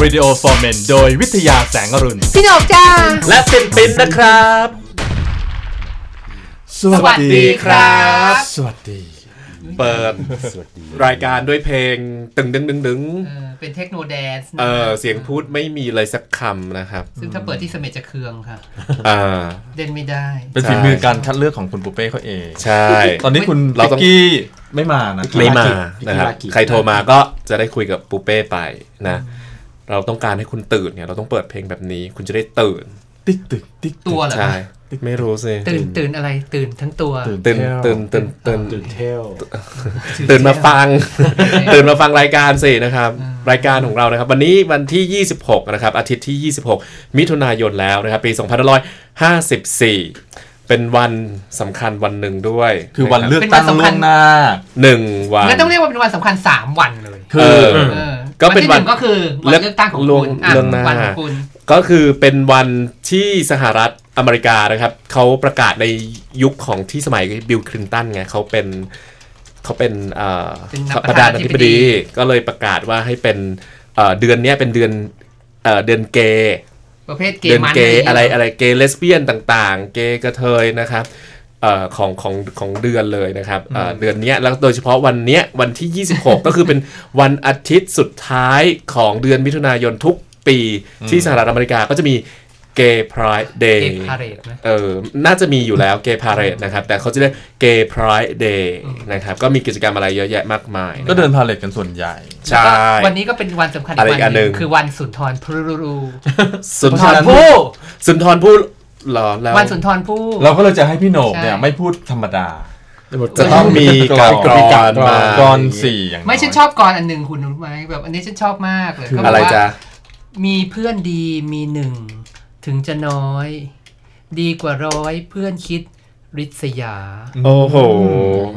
Talk Radio for Men โดยวิทยาแสงอรุณ พี่หนกจ้า และปินปินนะครับสสวัสดีครับ สวัสดี เปิดรายการด้วยเพลงตึงดึงดึงดึงเออเป็นเทคโนแดนซ์เออเสียงพูดไม่มีเลยสักคำนะครับ ซึ่งถ้าเปิดที่เสม็ดจะเคืองค่ะอ่าเด่นไม่ได้ เป็นฝีมือการคัดเลือกของคุณปูเป้เขาเอง ใช่ ตอนนี้คุณเราเราต้องกี้ไม่มานะไม่มาพิกินะครับพิกิใครโทรมาก็จะได้คุยกับปูเป้ไปนะ เราต้องการให้คุณตื่นเนี่ยเราต้องเปิดเพลงแบบนี้ คุณจะได้ตื่น ติ๊กตึกติ๊กตึกตัวเหรอใช่ไม่รู้สิตื่นตื่นอะไรตื่นทั้งตัวตื่นตื่นตื่นตื่นตื่นตื่นเทลตื่นมาฟัง ตื่นมาฟังรายการสินะครับ รายการของเรานะครับ วันนี้วันที่ 26 นะครับ อาทิตย์ที่ 26 มิถุนายนแล้วนะครับ ปี 2554เป็นวันสำคัญวันหนึ่งด้วย คือวันเลือกเป็นวัตั้นงสำคัล่วญงหน้าหนึ่งวันงั้นต้องเรียกว่าเป็นวันสำคัญ3วันเลย คืเอออเออ ก็เป็นวันที่หงก็คือวันเลือกตั้งของล่วงคุณอะล่วงหน้าวันของคุณก็คือเป็นวันที่สหรัฐอเมริกานะครับเขาประกาศในยุคของที่สมัยบิลคลินตันไงเขาเป็นเขาเป็นเอ่อเป็นประธานาธิบดีก็เลยประกาศว่าให้เป็นเอ่อเดือนเนี้ยเป็นเดือนเอ่อเดือนเกย์ประเภทเกเดือนมันเกย์อะไรอะไรเกย์เลสเบี้ยนต่าง ๆ เกย์กระเทยนะครับเอ่อ ของของของเดือนเลยนะครับเอ่อเดือนเนี้ยแล้วโดยเฉพาะวันเนี้ยวันที่ 26 ก็คือเป็นวันอาทิตย์สุดท้ายของเดือนมิถุนายนทุกปีที่สหรัฐอเมริกาก็จะมีเกย์ Pride Day เกย์ย์พาเรดไหมเออ น่าจะมีอยู่แล้วเกย์พา a d ดนะครับ แต่เขาจะเรียกเกย์ Pride Day นะครับ ก็มีกิจกรรมอะไรเยอะแยะมากมายะก็เดิน parade กันส่วนใหญ่ ใช่แล้วก็วันนี้ก็เป็นวันสำคัญอีอะไรกอีวันกอันหนึ่งหนึ่งคือวันสุนทรภู่ สุนทรเพราะฉะนั้นภู่ สุนทรภู่ เหรอแล้ววันสุนทรภู่เราก็เลยจะให้พี่โหนกเนี่ยใช่ไม่พูดธรรมดา จะต้องมีการกรอนมากรอนสี่อย่างไม่ฉันยชอบกรอันหนึ่งคุณรู้ไหมแบบอันนี้ฉันชอบมากเลยคือเขาบอะกไรว่าจ๊ะมีเพื่อนดีมีหนึ่ง ถึงจะน้อย ดีกว่าร้อยเพื่อนคิดริษยา โอ้โห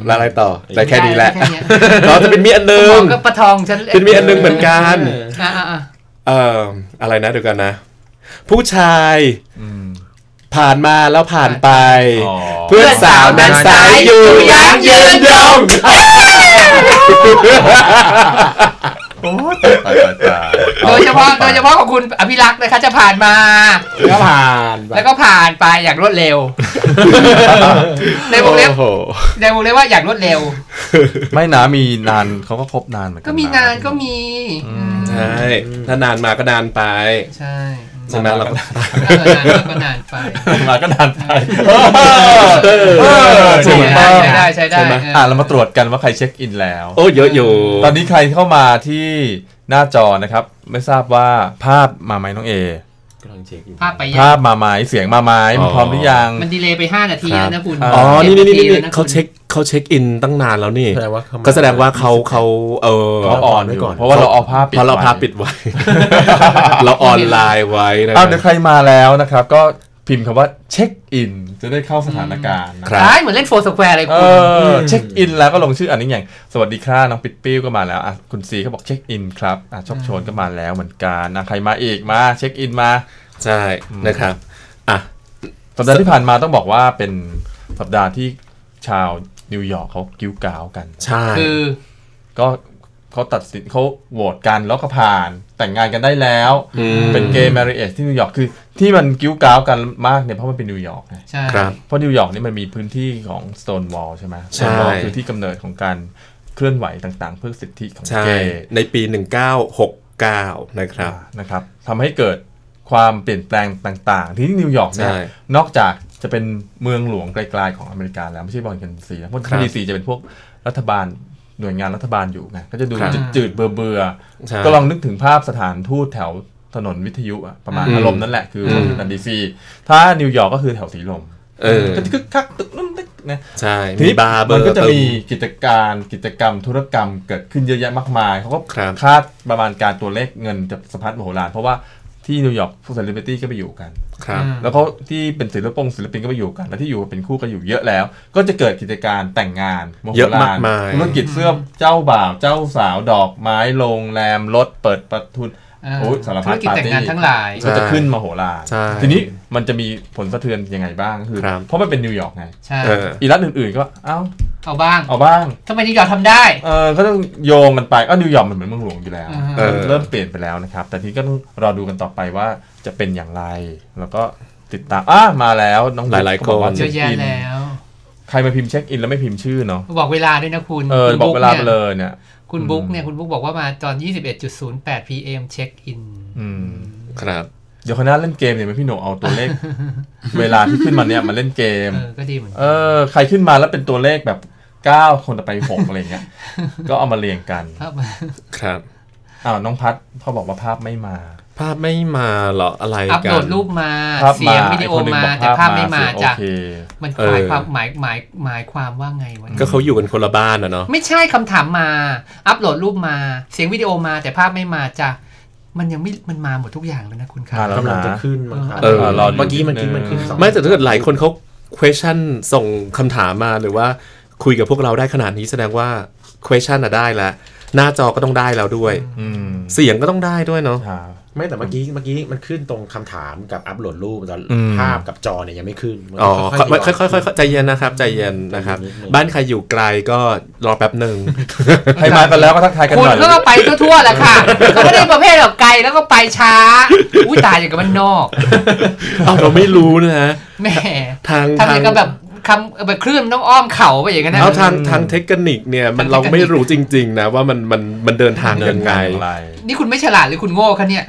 แล้วอะไรต่อแต่แค่นี้แหละค่เนี้ยเราจะเป็นมีอันหนึสมงองก็ประทองฉันเป็นมีอันหนึงเหมือนกันอะอะอะเอ่ออะไรนะเดี๋ยวกันนะ ผู้ชายอืม ผ่านมาแล้วผ่านไปอ๋อเพื่อนสาวนั้นสายอยู่ยังยืนยงโอ้ตายตายตายตายโดยเฉพาะโดยเฉพาะของคุณอภิรักษ์นะคะจะผ่านมาก็ผ่านไปแล้วก็ผ่านไปอย่างรวดเร็ว ในวงเล็บโอ้โหในวงเล็บว่าอย่างรวดเร็ว ไม่นะมีนานเขาก็ครบนานเหมือนกัก็มีนานก็มีอืมใช่ถ้านานมาก็นานไปใช่ ใช่ไหมเราก็เออนานก็นานไปมาก็นานไปเออใช่ใช่ไหมได้ใช่ได้ใช่ได้ใช่ไหมเอออะเรามาตรวจกันว่าใครเช็คอินแล้ว โอ้เยอะอยู่ ตอนนี้ใครเข้ามาที่หน้าจอนะครับ ไม่ทราบว่าภาพมาไหมน้องเอกำลังเช็คอยู่ภาพไปยัภางพมาไหมเสียงมาไหมอ๋อพร้อมหรือยังมันดีเลย์ไป 5 นาทีแล้วนะคุณอ๋อนี่นี่นี่จ็ดนี่าทีแล้วะเขาคุณเช็ค เขาเช็คอินตั้งนานแล้วนี่แสดงว่าเข้ามาก็แสดงว่าเขาเขาเออเขาออนไว้ไว้ก่ก่ออนนเพราะว่าเราเอาภาพปิดเพราะเราไว้พาปิดไว้ เราออนไลน์ไว้นะคอ้ารัวเดี๋ยวใครมาแล้วนะครับ ก็พิมพ์คำว่าเช็คอินจะได้เข้าสถานการณ์นะครับใช่เหมือนเล่นโฟร์สแควร์เลยเอคุณอเช็คอินแล้วก็ลงชื่ออันนี้อย่าง สวัสดีครับน้องปิดปิ้วก็มาแล้วอะคุณซีเขาบอกเช็คอินครับอะชอบโชนก็มาแล้วเหมือนกันนะใครมาอีกมาเช็คอินมา ใช่นะครับอะสัปดาห์ที่ผ่านมาต้องบอกว่าเป็นสัปดาห์ที่ชาว นิวยอร์กเขากิ้วกาวกัน ใช่คือก็เขาตัดสินเขาโหวตกันแล้วก็ผ่านแต่งงานกันได้แล้วอืมเป็น gay marriage ที่นิวยอร์กคือที่มันกิ้วกาวกันมากเนี่ยเพราะมันเป็นนิวยอร์กไงใช่ครับเพราะนิวยอร์กนี่มันมีพื้นที่ของ Stonewall ใช่ไหมใช่ Stonewall คือที่กำเนิดของการเคลื่อนไหวต่างๆ เพื่อสิทธิของใช่เกย์ในปี 1969 นะครับนะครับทำให้เกิดความเปลี่ยนแปลงต่าง ๆ ที่นิวยอร์กเนี่ยใช่นอกจาก จะเป็นเมืองหลวงไกลๆของอเมริกาแล้วไม่ใช่วอชิงตันดีซีนะเพราะครับดีซีจะเป็นพวกรัฐบาลหน่วยงานรัฐบาลอยู่ไงก็จะดูครับจืดๆเบื่อใช่ๆก็ลองนึกถึงภาพสถานทูตแถวถนนวิทยุอะประมาณอืมอารมณ์นั่นแหละคืออืวอมชิงตันดีซีถ้านิวยอร์กก็คือแถวสีลมเออก็จะคึกคักตึกนั่นตึกนะใช่ทีมีนี้บาร์เบอมันร์ก็จะตึมีกิจการกิจกรรมธุรกรรมเกิดขึ้นเยอะแยะมากมายเขาก็ครับคาดประมาณการตัวเลขเงินจะสะพัดมโหฬารเพราะว่า ที่นิวยอร์กพวกเซเลบริตี้ก็ไปอยู่กันครับอืมแล้วเขาที่เป็นศิลปงศิลปินก็ไปอยู่กัน แล้วที่อยู่เป็นคู่ก็อยู่เยอะแล้ว ก็จะเกิดกิจการแต่งงานโมโหเยอะแยะมากมายธุรกิจเสื้อเจ้าบ่าวเจ้าสาวดอกไม้โรงแรมรถเปิดประทุนเออโอ้ย สารพัดธุรกิจแต่งงานปาร์ตี้ทั้งหลายก็จะขึ้นมาโหฬารใช่ทีนี้มันจะมีผลสะเทือนยังไงบ้างคือครับเพราะมันเป็นนิวยอร์กไงใช่เอออีรัฐอื่นๆก็เอ้าเอาบ้าง เอาบ้างทำไมนิวยอร์กทำได้ เออก็ต้องโยงกันไปก็นิวยอร์กมันเหมือนเมืองหลวงอยู่แล้วเออเริ่มเปลี่ยนไปแล้วนะครับ แต่ทีนี้ก็ต้องรอดูกันต่อไปว่าจะเป็นอย่างไร แล้วก็ติดตามอะมาแล้วน้องหลายๆก็บอกว่าคนเยอะแยะเช็คอินแล้ว ใครมาพิมพ์เช็คอินแล้วไม่พิมพ์ชื่อเนาะ บอกเวลาด้วยนะคุณ เออคุณบอกเวลาไปนี่ยเลยเนี่ย คุณบุ๊กเนี่ยคุณบุ๊กบอกว่ามาตอน 21.08 pm เช็คอินอืมครับเดี๋ยวคณะเล่นเกมเนี่ยไหมพี่โหนงเอาตัวเลข เวลาที่ขึ้นมาเนี่ยมาเล่นเกมเออก็ดีเหมือนกัเออใครขึ้นมาแล้วเป็นตัวเลขแบบ9คนต่อไป6อะไรเงี้ยก็เอามาเรียงกันครับครับอ้าวน้องพัดเขาบอกว่าภาพไม่มา ภาพไม่มาเหรออะไรอัปกัโหลนดรูปมาภาพเสียงวิดีโอไคนหนึ่งมาบอกแต่ภาพไม่มาเสียงจ้ะโอเคมันเออหมายความหมายหมายหมายความว่าไงวะก็เขาอยู่กันคนละบ้านอะเนาะไม่ใช่คำถามมา อัปโหลดรูปมา เสียงวิดีโอมาแต่ภาพไม่มาจ้ะมันยังไม่มันมาหมดทุกอย่างแล้วนะคุณครับมาแล้วกำลังจะขึ้นมั้งครับเออรอดูเมื่อกี้เมื่อกี้มันขึ้นสองไม่แต่ถ้าเกิดหลายคนเขา question ส่งคำถามมาหรือว่าคุยกับพวกเราได้ขนาดนี้แสดงว่า question อะได้แล้วหน้าจอก็ต้องได้แล้วด้วยอืมเสียงก็ต้องได้ด้วยเนาะครับ ไม่แต่เมื่อกี้เมื่อกี้มันขึ้นตรงคำถามกับอัปโหลดรูปตอนอืมภาพกับจอเนี่ยยังไม่ขึ้นมันอ๋อค่อยๆค่อยๆค่อยๆค่อยๆใจเย็นนะครับ ใจเย็นนะครับนิดนึงบ้านใครอยู่ไกลก็รอแป๊บหนึ่งใครมากันแล้วก็ทักทายกันคุณหน่อยก็ไปทั่วๆแหละค่ะเขาไม่ได้ประเภทแบบไกลแล้วก็ไปช้าอุ้ยตายอย่างกับมันนอกเอาเราไม่รู้นะแหม่ทางทำอย่างกับแบบ คำแบบคลื่นต้องอ้อมเข่าไปอย่างนั้นนะเอาทางทางเทคนิคเนี่ยมันทางเทคนิคเราไม่รู้จริง ๆ นะ ว่ามันมันมันเดินทางยังไงอย่างไรนี่คุณไม่ฉลาดหรือคุณโง่คะเนี่ย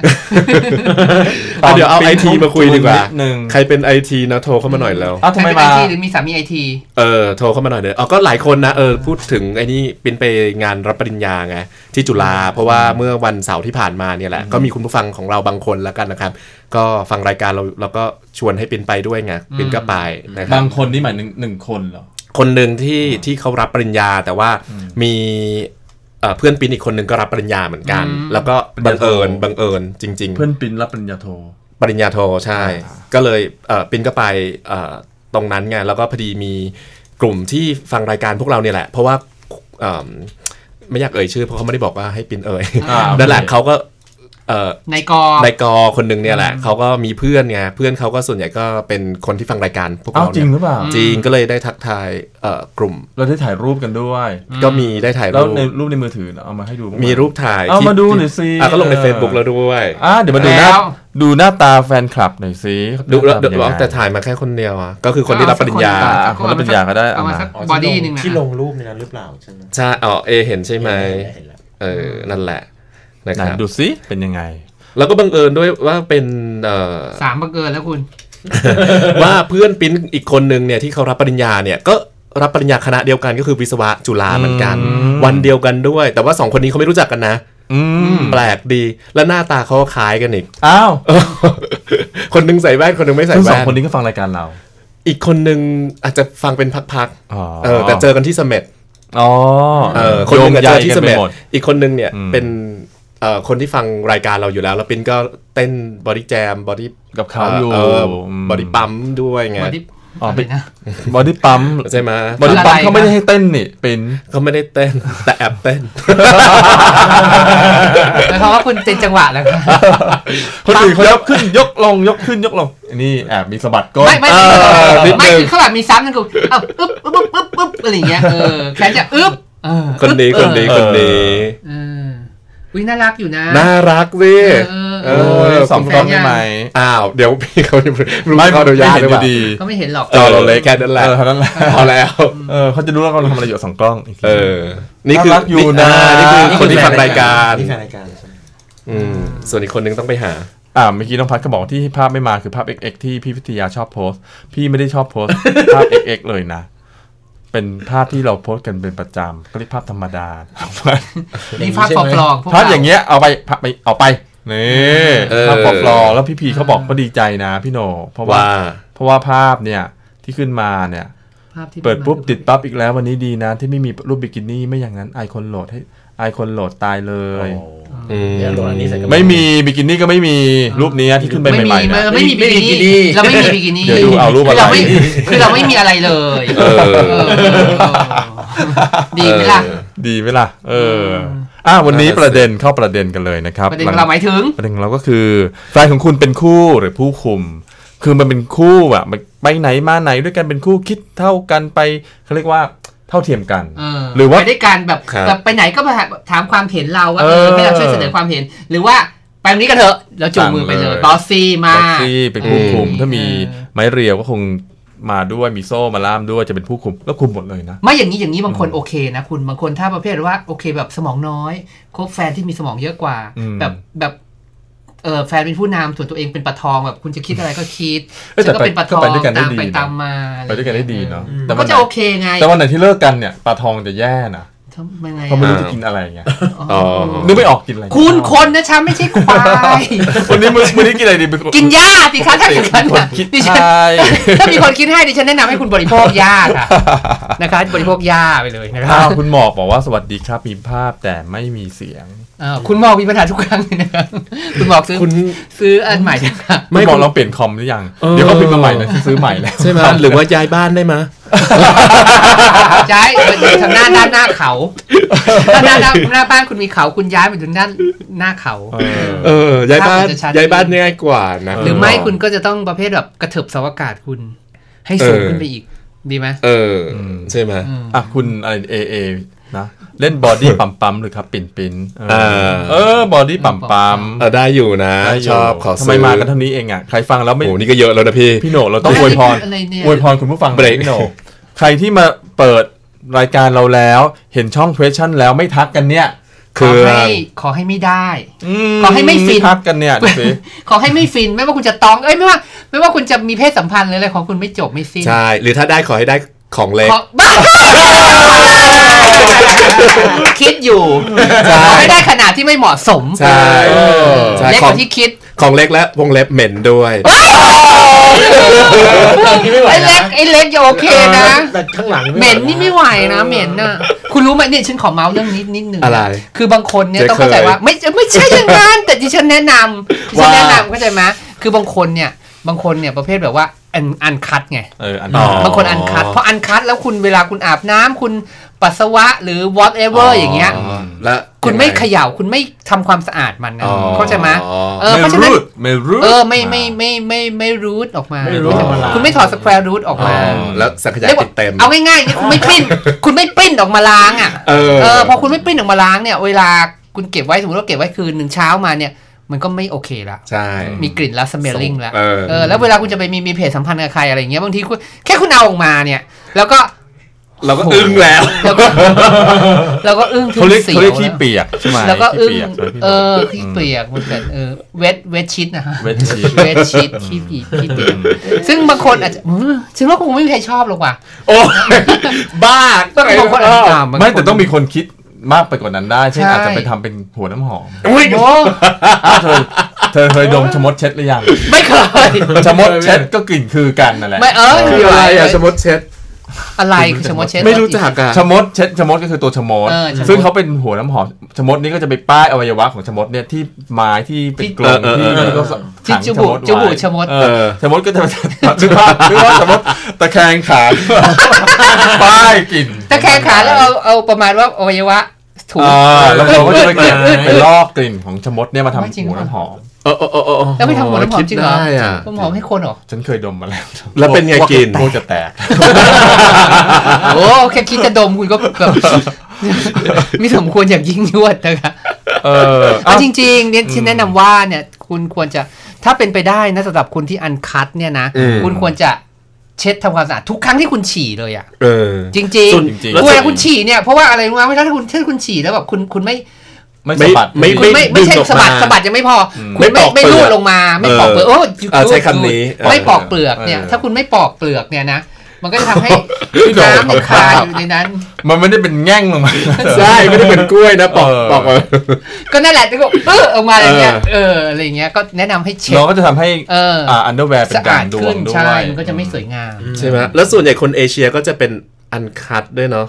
เอาเดี๋ยวเอาไอทีมาคุยดีกว่านิดนึงใครเป็นไอทีนะโทรเข้ามาหน่อยแล้วอ้าวทำไมใครเป็นมาไอทีหรือมีสามีไอทีเออโทรเข้ามาหน่อยเดี๋ยวเอาก็หลายคนนะเออพูดถึงไอ้นี่เป็นไปงานรับปริญญาไงที่จุฬาเพราะว่าเมื่อวันเสาร์ที่ผ่านมาเนี่ยแหละก็มีคุณผู้ฟังของเราบางคนแล้วกันนะครับก็ฟังรายการเราเราก็ชวนให้ปินไปด้วยไงปินก็ไปนะครับบางคนนี่หมายหนึ่งหนึ่งคนเหรอคนหนึ่งที่ที่เขารับปริญญาแต่ว่ามีเอ่อเพื่อนปินอีกคนหนึ่งก็รับปริญญาเหมือนกันอืมแล้วก็บังเอิญปริญญาโทบังเอิญจริง ๆ เพื่อนปินรับปริญญาโทปริญญาโทใช่อ่าก็เลยเอ่อปินก็ไปเอ่อตรงนั้นไงแล้วก็พอดีมีกลุ่มที่ฟังรายการพวกเราเนี่ยแหละ เพราะว่าเอิ่มไม่อยากเอ่ยชื่อเพราะเขาไม่ได้บอกว่าให้ปินเอ่ยอ่าโอเคนั่นแหละเขาก็เอ่อ ในกอในกอคนหนึ่งเนี่ยแหละเขาก็มีเพื่อนไงเพื่อนเขาก็ส่วนใหญ่ก็เป็นคนที่ฟังรายการพวกอ้าวเราจริเนี่งยหรือเปล่าจริงก็เลยได้ทักทายเอ่อกลุ่ม เราได้ถ่ายรูปกันด้วย ก็มีได้ถ่ายแล้วรูปในรูปในมือถือเอามาให้ดูบ้างไหมีรูปถ่ายเอาที่มาดูหน่อยสิอะก็ลงในเออ Facebook แล้วด้วยอะเดี๋ยวมาดูหน้าแล้วดูหน้าตาแฟนคลับหน่อยสิดูแล้วหน้าตาเป็นยังไงแต่ถ่ายมาแค่คนเดียวอะก็คือคนที่รับปริญญาอะคนรับปริญญาก็ได้เอามาเอามาสักอ๋อบอที่ดี้ลงหนึ่งนะที่ลงรูปในนั้นหรือเปล่าใช่ไหมใช่อ๋อเอเห็นใช่ไหมเห็นแล้วเออนั่นแหละ นะไหนครับดูสิเป็นยังไง แล้วก็บังเอิญด้วยว่าเป็นเอ่อสามบังเอิญแล้วคุณ ว่าเพื่อนปิ้นอีกคนนึงเนี่ยที่เขารับปริญญาเนี่ยก็รับปริญญาคณะเดียวกันก็คือวิศวะจุฬาเหมือนกันอืมวันเดียวกันด้วย แต่ว่าสองคนนี้เขาไม่รู้จักกันนะอืมแปลกดีและหน้าตาเขาก็คล้ายกันอีกอ้าวคนหนึ่งใส่แว่นคนหนึ่งไม่ใส่ทั้งสองแว่นคนนี้ก็ฟังรายการเรา อีกคนหนึ่งอาจจะฟังเป็นพักอ๋อๆเออ แต่เจอกันที่เสม็ดอ๋อเออคนหนึ่งอะเจอที่เสม็ดโยงใยกันไปหมดอีกคนหนึ่งเนี่ยอืมเป็นเอ่อ คนที่ฟังรายการเราอยู่แล้ว แล้วปิ้นก็เต้น body jam body กับเขาอยู่ body pump ด้วยไง body อ๋ออะไรเป็นนะ body pump ใช่ไหม body pump อะไรเขาไม่ได้ให้เต้นนี่เป็นเขาไม่ได้เต้นแต่แอบเต้นหมายความว่าคุณเป็นจังหวะแล้วครับคนอื่นเขายกขึ้นยกลงยกขึ้นยกลงอันนี่แอบมีสะบัดก้นไม่ไม่เออนิดนึงไม่คือเขาแบบมีซ้ำนั่นกูเอ้าอึ๊บอึ๊บอึ๊บอึ๊บอึ๊บอะไรอย่างเงี้ยเออแค่จะอึ๊บเออคนนี้คนนี้เออคนนี้เอออุ้ยน่ารักอยู่นะ น่ารักสิเออเอโอ้ยอสองกล้องได้ไหมอ้าว เดี๋ยวพี่เขาจะรู้ไม่เขาอนุญาตไม่หเห็รืนออเปล่ายู่ดีก็ไม่เห็นหรอกจอเราเล็กแค่นั้นแหละเออเท่านั้นแหละพอแล้วเออเขาจะรู้แล้วว่าเราทำอะไรอยู่สองกล้องอีกทีเออ นี่คือน่ารักอยู่นะานี่คือคนที่ฟังรายการนี่แฟนรายการใช่ไหมอืมส่วนอีกคนนึงต้องไปหาอ่าเมื่อกี้น้องพัดก็บอกที่ภาพไม่มาคือภาพ XX ที่พี่พิทยาชอบโพสต์พี่ไม่ได้ชอบโพสต์ภาพ XX เลยนะ เป็นภาพที่เราโพสต์กันเป็นประจำก็เรียกภาพธรรมดานี่ภาพฟอร์ฟลองพวกภาพเราอย่างเงี้ยเอาไปภาพไปเอาไปนี่เออภาพฟอฟลอแล้วพี่พีเขาบอกก็ดีใจนะพี่โหนเพราะว่าว่าเพราะว่าภาพเนี่ยที่ขึ้นมาเนี่ยภาพที่เปิดปุ๊บติดปั๊บอีกแล้ววันนี้ดีนะ ที่ไม่มีรูปบิกินี่ไม่อย่างนั้นไอคนโหลดให้ไอคนโหลดตายเลยโอ้อืม เดี๋ยวโหลดอันนี้เสร็จก็ไม่มีบิกินี่ก็ไม่มีรูปนี้ที่ขึ้นไปไม่ใหมีม่ๆเนี่ยไม่มีบิกินี่เราไม่มีบิกินี่เดี๋ยวดูเอารูปอะไร คือเราไม่คือเราไม่มีอะไรเลยเออ เออดีไหมล่ะดีไหมล่ะ เอออะวันนี้นั่นน่ะประเด็นเข้าประเด็นกันเลยนะครับ ประเด็นของเราหมายถึง ประเด็นของเราก็คือแฟนของคุณเป็นคู่หรือผู้คุม คือมันเป็นคู่อะมันไปไหนมาไหนด้วยกันเป็นคู่คิดเท่ากันไปเขาเรียกว่า เท่าเทียมกันเออหรือว่าไปด้วยกันแบบครับแบบไปไหนก็มาถามความเห็นเราว่าเอเอออให้เราช่วยเสนอความเห็น หรือว่าไปวันนี้กันเถอะแล้วจูงมือไปเลยตามเลย bossy มาบ็อกซี่เป็นผู้คุมอืมถ้ามีเออไม้เรียวก็คงมาด้วยมีโซ่มาล่ามด้วยจะเป็นผู้คุมก็คุมหมดเลยนะ ไม่อย่างนี้อย่างนี้บางคนโอเคนะคุณบางคนถ้าประเภทว่าโอเคแบบสมองน้อยคบแฟนที่มีสมองเยอะกว่าอืมแบบแบบ เออแฟนเป็นผู้นำส่วนตัวเองเป็นปลาทองแบบคุณจะคิดอะไรก็คิดเอ้ยฉันก็เป็นปลาทก็องไปด้วยกันได้ตามดีไปนะตามมาไปด้วยกันได้ดีเนาะมัแต่นวัก็นไหนจะโอเคไง แต่วันไหนที่เลิกกันเนี่ยปลาทองจะแย่นะ ทำไงเพราะไม่รู้อ่าจะกินอะไรไงอ๋อนึกไม่ออกกินอะไรคุณคนนะฉันไม่ใช่ควายวันนี้มื้อมื้อนี้กินอะไรดีเป็นกินหญ้าสิคะถ้าอย่างนั้นคนน่ะคิดดิฉันใช่ถ้ามีคนคิดให้ดิฉันแนะนำให้คุณบริโภคหญ้าค่ะนะคะบริโภคหญ้าไปเลยนะครัอ้าบวคุณหมอกบอกว่าสวัสดีครับมีภาพแต่ไม่มีเสียงอ้าวคุณหมอกมีปัญหาทุกครั้งเลยนะครับคุณหมอกซื้อคุณซื้ออันใหม่นะครับไม่ไม่บอกคุณลองเปลี่ยนคอมหรือยังเออเดี๋ยวเขาพิมพ์มาใหม่นะซื้อใหม่แล้วใช่ไหมหรือว่าย้ายบ้านได้ไหม ใช่มันอยู่ทางหน้าด้านหน้าเขาถ้าหน้าด้านหน้าบ้านคุณมีเขาคุณย้ายไปถึงด้านหน้าเขาเออเออย้ายบ้านภาพมันจะชัดย้ายบ้านง่ายกว่านะหรือไม่คุณก็จะต้องประเภทแบบกระเถิบเสาอากาศคุณ ให้สูงเออขึ้นไปอีกดีไหมเอออใช่ไหมอะคุณอะไรเอเอนะ เล่นบอดี้ปั๊มปั๊มหรือครับปิ่นปิ่นเอออ่าเออบอดี้ปั๊มปั๊มเออได้อยู่นะได้ยู่ชอบขอทำซื้ไมมากันเท่านี้เองอะใครฟังแล้วไม่โอ้นี่ก็เยอะแล้วนะพี่พี่โหนกเราต้องอวยพรอะไรเนี่ยอวยพรคุณผู้ฟังหน่อยเบรกพี่โหนกใครที่มาเปิดรายการเราแล้วเห็นช่อง question แล้วไม่ทักกันเนี่ยขอให้ขอให้ไม่ได้มขอให้ไม่ฟินทักกันเนี่ยดูสิขอให้ไม่ฟินไม่ว่าคุณจะต้องเอ้ยไม่ว่า ไม่ว่าคุณจะมีเพศสัมพันธ์หรืออะไรของคุณไม่จบไม่สิ้นใช่หรือถ้าได้ขอให้ได้ของเล็กขอบ้า คิดอยู่ใช่ขอให้ได้ขนาดที่ไม่เหมาะสมใช่ใช่เล็กขกองว่าที่คิดของเล็กและวงเล็บเหม็นด้วยไอ้เล็กไอ้เล็กยังโอเคนะ แต่ข้างหลังเหม็นนี่ไม่ไหวนะเหม็นน่ะ คุณรู้ไหมเนี่ยฉันขอเมาส์เรื่องนี้นิดหนึ่งนอะไรคือบางคนเนี่ยเจ๊ต้องเข้าใจเคยว่าไม่ไม่ใช่อย่างนั้นแต่ดิฉันแนะนำดิฉันว่า แนะนำเข้าใจไหมคือบางคนเนี่ย บางคนเนี่ยประเภทแบบว่าอันอันคัดไงเอออันอ๋นี้อบางคนอันคัดเพราะอันคัดแล้วคุณเวลาคุณอาบน้ำคุณปัสสาวะหรือ whatever อย่างเงี้ยแล้วคุณไม่ยังงเขย่าคุณไม่ทำความสะอาดมันนะอ๋อเข้าใจไหมเออเพไม่ราะฉะนั้นรูดไม่รูดเออไม่ไม่ไม่ไม่ไม่รูทออกมาไม่รู้คุณไม่ถอดสแควร์รูทออกอ๋อมา แล้วสังขยาเรียกว่าติดเต็ม เอาง่ายๆเนี่ยคุณไม่ปริ้นคุณไม่ปริ้นออกมาล้างอะเออเออพอคุณไม่ปริ้นออกมาล้างเนี่ย เวลาคุณเก็บไว้สมมติว่าเก็บไว้คืนหนึ่งเช้ามาเนี่ย มันก็ไม่โอเคละใช่ มีกลิ่นแล้ว smelling แล้วเออเออแล้วเวลาคุณจะไปมีมีเพศสัมพันธ์กับใครอะไรอย่างเงี้ยบางทีคุณแค่คุณเอาออกมาเนี่ย แล้วก็เราก็อึ้งแล้วแล้วก็แล้วก็อึ้งถึเขางเรียกเสียเขาวเรียกขี้แล้วเปียกใช่ไหมแล้วก็อึ้งขี้เปียกใช่ไหมพี่เออโหนกขี้เปียกมันเป็นเออเวทเวทชิดนะฮะเวทชีสเวทชิดขี้ปีกขี้เปียกซึ่งบางคนอาจจะอืมฉันว่าคงไม่มีใครชอบหรอกว่ะโอ้ยบ้าก็บางคนอาจจะอ่าบางคนไม่แต่ต้องมีคนคิด มากไปกว่านั้นได้ เช่นใช่ อาจจะไปทำเป็นหัวน้ำหอมอุ้ยโอ้อ้าวเธอเธอเคยดมชะมดเช็ดหรือยังไม่เคย ชะมดเช็ดก็กลิ่นคือกันนั่นแหละไม่เออคืออะไรอะสมมติเช็ด อะไรคือชะมดเช็ด ไม่รู้จักอะ ชะมดเช็ดชะมดก็คือตัวชะมดเออชะมด ซึ่งเขาเป็นหัวน้ำหอมชะมดนี้ก็จะไปป้ายอวัยวะของชะมดเนี่ยที่ไม้ที่เป็นกลมเออเอที่อเออที่เขาที่ขังจชะมูมกดจมูกไว้ชะมด เอเอออชะมดก็จะนึกภาพนึกว่าชะมดตะแคงขาป้ายกลิ่นตะแคงขาแล้วเอาเอาประมาณว่าอวัยวะ ถูอ่าแล้วเราก็จะไปเก็บเออไปลอกกลิ่นของชะมดเนี่ยมาทำไม่จริงหัวน้ำหอมเออเออเออเออแล้วไม่ทำหัวน้ำหอมจริงเหรอคิดได้อะน้ำหอมให้คนเหรอ ฉันเคยดมมาแล้ว แล้วเป็นไงกินโอ้จะแตก โอ้แค่คิดจะดมคุณก็แบบมีสมควรอย่างยิ่งยวดนะคะเออเอาจริงๆเนี่ยที่แนะนำว่าเนี่ยคุณควรจะถ้าเป็นไปได้นะสำหรับคุณที่อันคัดเนี่ยนะอืมคุณควรจะ เช็ดทำความสะอาดทุกครั้งที่คุณฉี่เลยอะเออจริงส่วนจริงแล้วๆเวลาคุณฉี่เนี่ยเพราะว่าอะไรรู้ไหมว่าถ้าคุณถ้าคุณฉี่แล้วแบบคุณคุณไม่ไม่สะบัดไม่คุณไม่ไม่ใช่ดึงออกสะบัดมาสะบัดยังไม่พออมคุณไม่ไม่ปอกเปลือกไม่รูดลงมา ไม่ปอกเปลือกโอ้เออใช้คำนี้ไม่ปอกเปลือกเนี่ยเออถ้าคุณไม่ปอกเปลือกเนี่ยนะ มันก็จะทำให้พี่โดน้ำเนี่ยคาอยู่ในนั้น มันไม่ได้เป็นแง่งลงมาใช่ไม่ได้เป็นกล้วยนะปอกเออปอกมาก็นั่นแหละที่ก็เออออกมาอะไรเงี้ยเออเอออะไรเงี้ยก็แนะนำให้เช็เราดก็จะทำให้เอออ่าอันเดอร์แวร์เป็นสะด่าอางดดวขึ้งนด้วยใช่มันก็จะไม่สวยงามใช่ไหมแล้วส่วนใหญ่คนเอเชียก็จะเป็นอันคัดด้วยเนาะ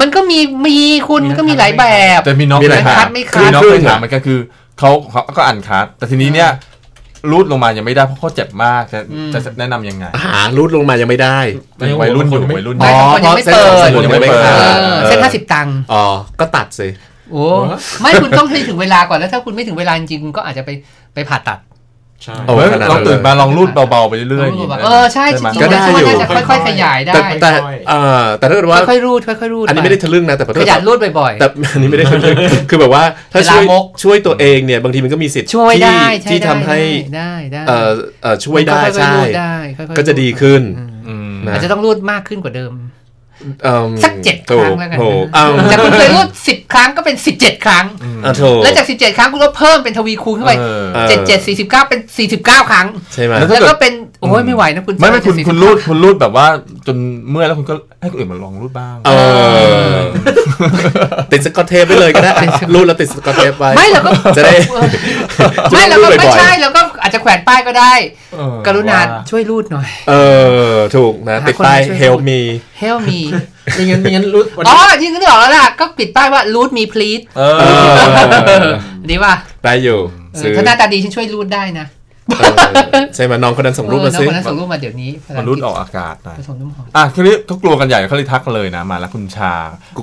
มันก็มีมีคุณก็มีหลายแบบแต่มีน้องมีเคหลายยถาคัมดไม่คัดมีน้องครึ่เคงยๆถามมันก็คือเขาเขาก็อันคัดแต่ทีนี้เนี่ย รูดลงมายังไม่ได้เพราะเขาเจ็บมากจะจะแนะนำยังไงหารูดลงมายังไม่ได้ยังวัยรุ่นอยู่วัยรุ่นอไม่ยู่บางคนยังไม่เปิดอ๋อเพราะเส้นผมยังไม่เอขาดเออเส้นห้าสิบตังค์อ๋อก็ตัดสิโอ้ไม่คุณต้องให้ถึงเวลาก่อนแล้วถ้าคุณไม่ถึงเวลาจริงๆคุณก็อาจจะไปไปผ่าตัด ใช่โอ้เฮ้ยขนาดนั้นเราตื่นเลย มาลองรูดเบาๆไปเรื่อยๆอย่างงี้ เออใช่จริไหมงๆก็ได้มันช่วยอยู่น่าจะค่อยๆขยายได้แต่แต่เอ่อแต่ถ้าเกิดว่า ค่อยๆรูดค่อยๆรูดอันนี้ไม่ได้ทะลึ่งนะแต่ขอโทขษยันรูดบ่อย แต่ อันนี้ไม่ได้ทะลึ่งคือแบบว่าถ้าช่วยเวลามก ช่วยตัวเองเนี่ยบางทีมันก็มีสิทธิ์ๆช่วยได้ที่ช่ที่ได้ทำให้ได้ได้เอ่อเอ่อช่วยได้ค่อยๆใช่รูดได้ค่อยๆก็จะดีขึ้นอืมอืมนะอาจจะต้องรูดมากขึ้นกว่าเดิมเอิ่ม สักเจ็ดครั้งแล้วกันถูกถูกนะอ้าวจากคุณเคยรูดสิบครั้งก็เป็นสิบเจ็ดครั้งอะถูกแล้วจากสิบเจ็ดครั้งคุณก็เพิ่มเป็นทวีคูณขึ้นไปเออเออเจ็ดเจ็ดสี่สิบเก้าเป็นสี่สิบเก้าครั้งใช่ไหมแล้วถ้าแล้วเกิดก็เป็น โอ้ยไม่ไหวนะคุณไม่ไม่คุณจะคุณรูดคุณรูดแบบว่าจนเมื่อยแล้วคุณก็ให้คนอื่นมาลองรูดบ้าง เออ ติดสกอตเทปไปเลยก็ได้รูดแล้วติดสกอตเทปไว้ไม่เราก็จะได้ไม่เราก็จะได้รูดไม่บ่อยๆใช่เราก็อาจจะแขวนป้ายก็ได้เออกรุณาว่าช่วยรูดหน่อย เออ ถูกนะหาติดคนป้ายมาช่วย help me help me ไม่งั้นไม่งั้นรู้วันอ๋อนี้ที่นึกออกแล้วล่ะก็ปิดป้ายว่า root me please เอเอออดีป่ะได้อยู่เออซื้อถ้าหน้าตาดีฉันช่วยรูดได้นะเออ ใช่ไหมน้องคนนั้นส่งรูปมาเออน้องซิคนนั้นส่งรูปมาเดี๋ยวนี้มันรูดออกอากาศหน่อยผสมน้ำหอมอะคือนี้เขากลัวกันใหญ่เขาเลยทักเลยนะ มาแล้วคุณชา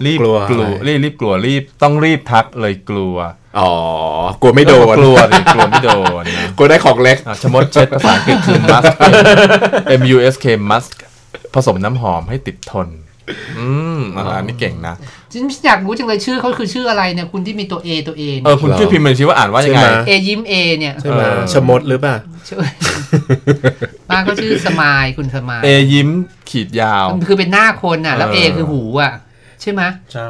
รีบกลัวกลัวอะไรรีบรีบกลัวรีบต้องรีบทักเลยกลัวอ๋อกลัวไม่โดนกลัวดิกลัวไม่โดนนะกลัวได้ของเล็กอะชะมดเช็ดภาษาอังกฤษคือ musk M U S K musk ผสมน้ำหอมให้ติดทน อืมอะอันนี้เก่งนะฉันอยากรู้จังเลยชื่อเขาคือชื่ออะไรเนี่ยคุณที่มีตัว A ตัว A เออคุณช่วยพิมพ์มาชี้ว่าอ่านว่ายังไงใช่ไหมเอยิ้ม A เนี่ยใช่ไหมเออชะมดหรือเปล่าชื่อป้าก็ชื่อสมายคุณสมายเอยิ้มขีดยาว มันคือเป็นหน้าคนอะ แล้วเอ A อคือหูอะ ใช่ไหมใช่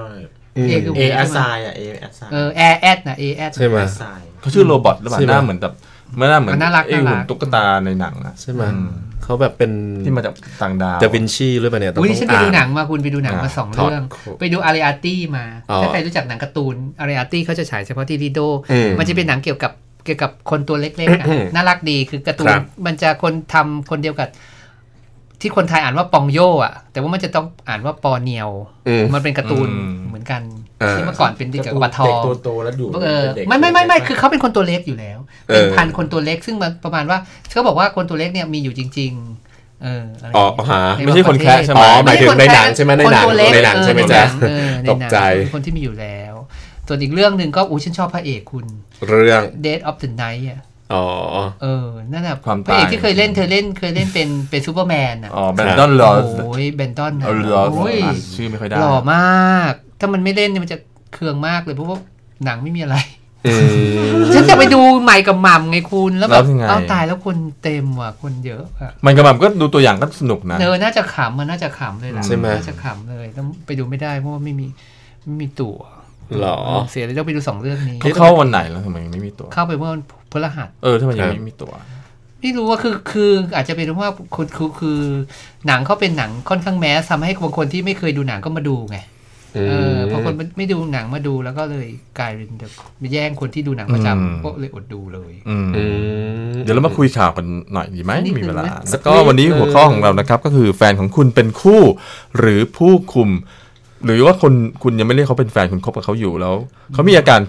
อืมเอคือเอหูแอสไซใช่ไหมอะเอแอสไซเออแอแอดนะ A แอดใช่ไหมแอสไซเขาชื่อโรบอทหรือเปล่าใช่ไหมหน้าเหมือนแบบเมื่อหน้าเหมือนน่ารักไอ้น่ารัหุ่นกตุ๊กตาในหนังอะใช่ไหมอืมเขาแบบเป็นที่มาจากต่างดาว ดาวินชีหรือเปล่าเนี่ยต้อุ้ยนี่ฉันไปดูหนังอ่มาคุณไปดูหนังมาอ่าสองถอดเรื่องโค้ดไปดูอาริอาตี้มา อ๋อ ถ้าใครรู้จักหนังการ์ตูนอาริอาตี้เขาจะฉายเฉพาะที่ลีโด อืม มันจะเป็นหนังเกี่ยวกับเกี่ยวกับคนตัวเล็กๆอะอืมน่ารักดีคือการ์ตูคนรับ มันจะคนทำคนเดียวกับ ที่คนไทยอ่านว่าปองโยอะ แต่ว่ามันจะต้องอ่านว่าปอเนียวอืมมันเป็นการ์ตูนอืมเหมือนกันอ่าที่เมื่อก่อนเป็นเด็กกับบัตรทอเด็กงตัวโตแล้วอยู่เออเป็นเด็กไม่ไม่ไม่ไม่คือเขาเป็นคนตัวเล็กอยู่แล้วเออเป็นพันธุ์คนตัวเล็กซึ่งมันประมาณว่าเขาบอกว่าคนตัวเล็กเนี่ยมีอยู่จริง ๆเอออะไรออ๋อย่างเงี้ยหาในไม่ใช่คนแคะใช่ไหมอ๋อหมายถึงในหนังใช่ไหมในหนังคตัวเล็กในหนังใช่ไหมจ๊ะเออในหนังตกใจเป็นคนที่มีอยู่แล้ว ส่วนอีกเรื่องหนึ่งก็อู้ฉันชอบพระเอกคุณ เรื่อง Dead of the Night อะ อ๋อเออนั่นแหละความพระเอกตายที่เคยเล่นเคยเล่นเคยเล่นเป็นเป็นซูเปอร์แมนอะอ๋อแบนดอนลอสโอ้ยเบนตอนนะเออลอสโอ้ยชื่อไม่ค่อยได้หล่อมาก ถ้ามันไม่เล่นเนี่ยมันจะเคืองมากเลยเพราะว่าหนังไม่มีอะไรอืมฉันจะไปดูใหม่กับหม่ำไงคุณแล้วแบแล้บวยังไงเอาตายแล้วคนเต็มว่ะคนเยอะอะมันกระแบบก็ดูตัวอย่างก็สนุกนะเนอน่าจะขำมันน่าจะขำเลยล่ะใช่ไหมน่าจะขำเลยต้องไปดูไม่ได้เพราะว่าไม่มีไม่มีตั๋วหรอเสียเลยต้องไปดูสองเรื่องนี้เขาเข้าวันไหนแล้วทำไมยังไม่มีตัวเข้าไปเมื่อวัน พฤหัสเออทำไมยังครับไม่มีตัวไม่รู้ว่าคือคืออาจจะเป็นเพราะว่าคือคือคือ หนังเขาเป็นหนังค่อนข้างแมสทำให้บางคนที่ไม่เคยดูหนังก็มาดูไงอืเออมพอคนไม่ดูหนังมาดูแล้วก็เลยกลายเป็นแบบไปแย่งคนที่ดูหนังประอืมจำก็เลยอดดูเลยอืมอืมเดี๋ยวเรามาคุยข่าวกันหน่อยดีไหมนิดนึงมีเวลาไหมแล้วก็วันนี้หัวข้อของเรานะครับ ก็คือแฟนของคุณเป็นคู่ หรือผู้คุม หรือว่าคนคุณยังไม่เรียกเขาเป็นแฟนคุณคบกับเขาอยู่แล้วเขามีอาการ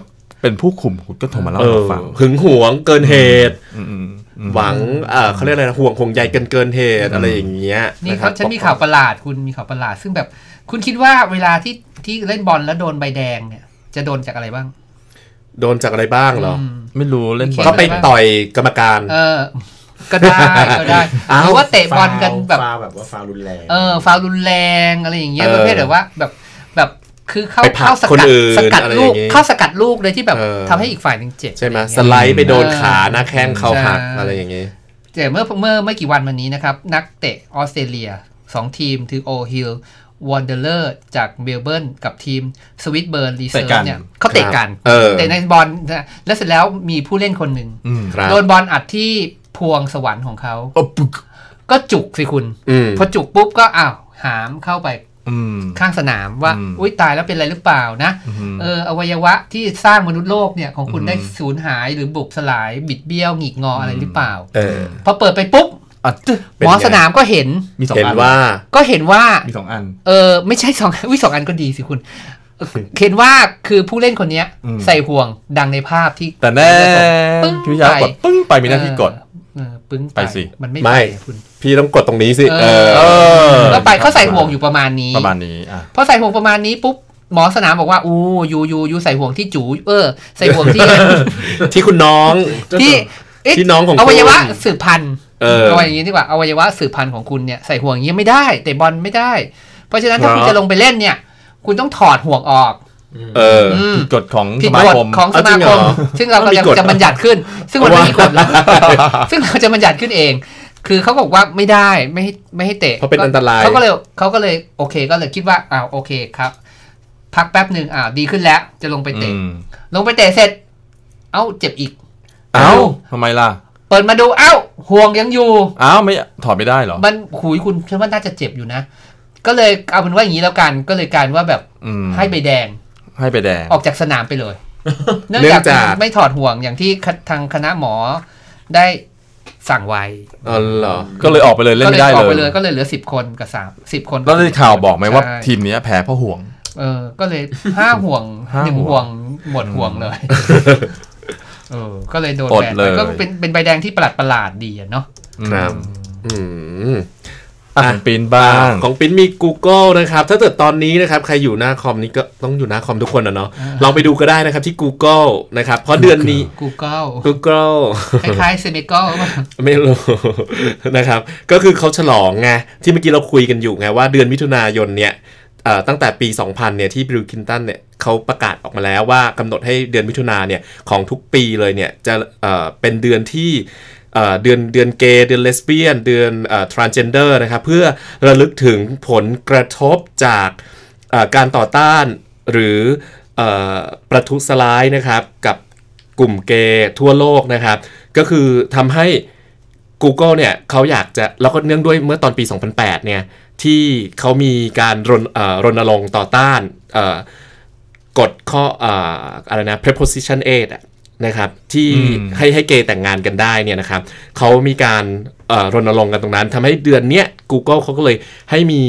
เป็นผู้คุมคุณก็โทรมาเล่าเอให้อเราฟังหึงหวงเกินเหตุอืมอืมอืมหวังอ่าเขาเรียกอะไรนะห่วงห่วงใยเกินเกินเหตุอะไรอย่างเงี้ยนี่ะคเขารับฉันมีข่าวประหลาดคุณมีข่าวประหลาด ซึ่งแบบคุณคิดว่าเวลาที่ที่เล่นบอลแล้วโดนใบแดงเนี่ย จะโดนจากอะไรบ้าง โดนจากอะไรบ้างเหรอมไม่รู้เล่นบอลก็ก็ไปต่อยกรรมการ เออ ก็ได้ก็ได้อ้าวหรือว่าเตะบอลกันแบบฟาวแบบว่าฟาวรุนแรงเออฟาวล์รุนแรงอะไรอย่างเงี้ยเออประเภทแบบว่าแบบแบบ คือเข้าไปผลักเข้าสคนกัดอื่นสกัดอะไรลูกอย่างงี้เข้าสกัดลูกเลยที่แบบเออทำให้อีกฝ่ายหนึ่งเจ็บใช่ไหมอะรสเงี้ยไลด์ไปโดนเออขาหน้าแข้งเขาหักใช่อะไรอย่างงี้แต่เมื่อเมื่อไม่กี่วันมานี้นะครับ นักเตะออสเตรเลียสองทีมคือ Old Hill Wanderers จากเมลเบิร์นกับทีม Swinburne Reserve เตะกันเนี่ยเขาเตะกันเออเตะในบอลนะแล้วเสร็จแล้วมีผู้เล่นคนหนึ่งอืมครับโดนบอลอัดที่พวงสวรรค์ของเขาโอ้ปึ๊กก็จุกสิคุณอืมพอจุกปุ๊บก็อ้าวหามเข้าไปอืม ข้างสนามว่าอืมอุ้ยตายแล้วเป็นอะไรหรือเปล่านะมเอออวัยวะที่สร้างมนุษย์โลกเนี่ยของคุณอืมได้สูญหายหรือบุบสลายบิดเบี้ยวหงิกงออะไรหรือเปล่าเออพอเปิดไปปุ๊บอะตึ๊ะเป็นหมอไงสนามก็เห็นมีสองเห็นอันว่าก็เห็นว่ามีสองอัน เออไม่ใช่สองวิสองอันก็ดีสิคุณเออเห็นว่าคือผู้เล่นคนเนี้ยอืมใส่ห่วงดังในภาพที่แต่แน่ปึ้งพี่วิชากดปึ้งไปมีหน้าที่กดเออ ปึ้งไปสิ มันไม่ไม่ไปคุณพี่ต้องกดตรงนี้สิเอเออออก็ไปเขาใส่ห่วงอยู่ประมาณนี้ประมาณนี้อะพอใส่ห่วงประมาณนี้ปุ๊บหมอสนามบอกว่าอู้ยูยูยูใส่ห่วงที่จูเออ ใส่ห่วงที่ ที่คุณน้องที่เะที่น้องของอวัยวะคุณสืบพันธุ์เออเอาไว้อย่างนี้ดีกว่าอวัยวะสืบพันธุ์ของคุณเนี่ยใส่ห่วงอย่างนี้ไม่ได้เตะบอลไม่ได้ เพราะฉะนั้นถ้าเหรอคุณจะลงไปเล่นเนี่ย คุณต้องถอดห่วงออก เอออืมผิดกฎของผิสดมากฎคม ของสเอาจริมางเหครอมซึ่งเราต้องก็มีจะกฎจะบัญญัติขึ้น ซึ่งมันว่าไม่มีกฎแล้วซึ่งเราจะบัญญัติขึ้นเอง คือเขาบอกว่าไม่ได้ไม่ให้ไม่ให้เตะเพราะเป็นอันตรายเขาก็เลยเขาก็เลยโอเคก็เลยคิดว่าอ้าวโอเคครับ พักแป๊บหนึ่งอ้าวดีขึ้นแล้ว จะลงไปเตะอืมลงไปเตะเสร็จ เอ้าเจ็บอีก เอ้าทำไมล่ะ เปิดมาดูเอ้าห่วงยังอยู่อ้าวไม่ถอดไม่ได้เหรอมันหุยคุณฉันว่าน่าจะเจ็บอยู่นะ ก็เลยเอาเป็นว่าอย่างนี้แล้วกัน ก็เลยกลารว่าแบบอืมให้ใบแดง ให้ไปแดง ออกจากสนามไปเลย เนื่องเนื่องจากจากไม่ถอดห่วงอย่างที่คทางคณะหมอได้สั่งไว้อ๋อเหรอ ก็เลยออกไปเลยเล่นก็เลไม่ยได้ออกไปเลเลยยก็เลยเหลือสิบคนกับสามสิบคน แล้วได้ข่าวบอกไหมว่าใช่ทีมเนี้ยแพ้เพราะห่วง เออ ก็เลยห้าห่วงห้าหนึ่งห่ห่ววงงหมดห่วงเลย เออ ก็เลยโดนอดแบนเลไปยก็เป็นเป็นใบแดงที่ประหลาดประหลาดๆดีอะเนาะ ครับ อืมอะ ของปีนบ้างของปิ้นมี Google นะครับ ถ้าเกิดตอนนี้นะครับ ใครอยู่หน้าคอมนี่ก็ต้องอยู่หน้าคอมทุกคนนะเนาะลองไปดูก็ได้นะครับที่ Google นะครับ เพราะเดือนนี้ Google Google คล้ายๆเซมิโก้ไม่รู้นะครับ ก็คือเขาฉลองไงที่เมื่อกี้เราคุยกันอยู่ไงว่าเดือนมิถุนายนเนี่ยเอ่อตั้งแต่ปี 2000 เนี่ยที่บิลคลินตันเนี่ยเขาประกาศออกมาแล้วว่ากำหนดให้เดือนมิถุนาเนี่ยของทุกปีเลยเนี่ยจะเอ่อเป็นเดือนที่ เดือนเดือนเกย์เดือนเลสเบี้ยน เดือน transgender นะครับเพื่อระลึกถึงผลกระทบจากการต่อต้านหรือประทุษร้ายนะครับกับกลุ่มเกย์ทั่วโลกนะครับ ก็คือทำให้ Google เนี่ยเขาอยากจะแล้วก็เนื่องด้วยเมื่อตอนปี 2008 เนี่ยที่เขามีการรณรณรงค์ต่อต้านกฎข้ออะไรนะ proposition 8 นะครับที่อืมให้ให้เกย์แต่งงานกันได้เนี่ยนะครับเขามีการเอ่อรณรงค์กันตรงนั้นทำให้เดือนเนี้ย Google เขาก็เลยให้มี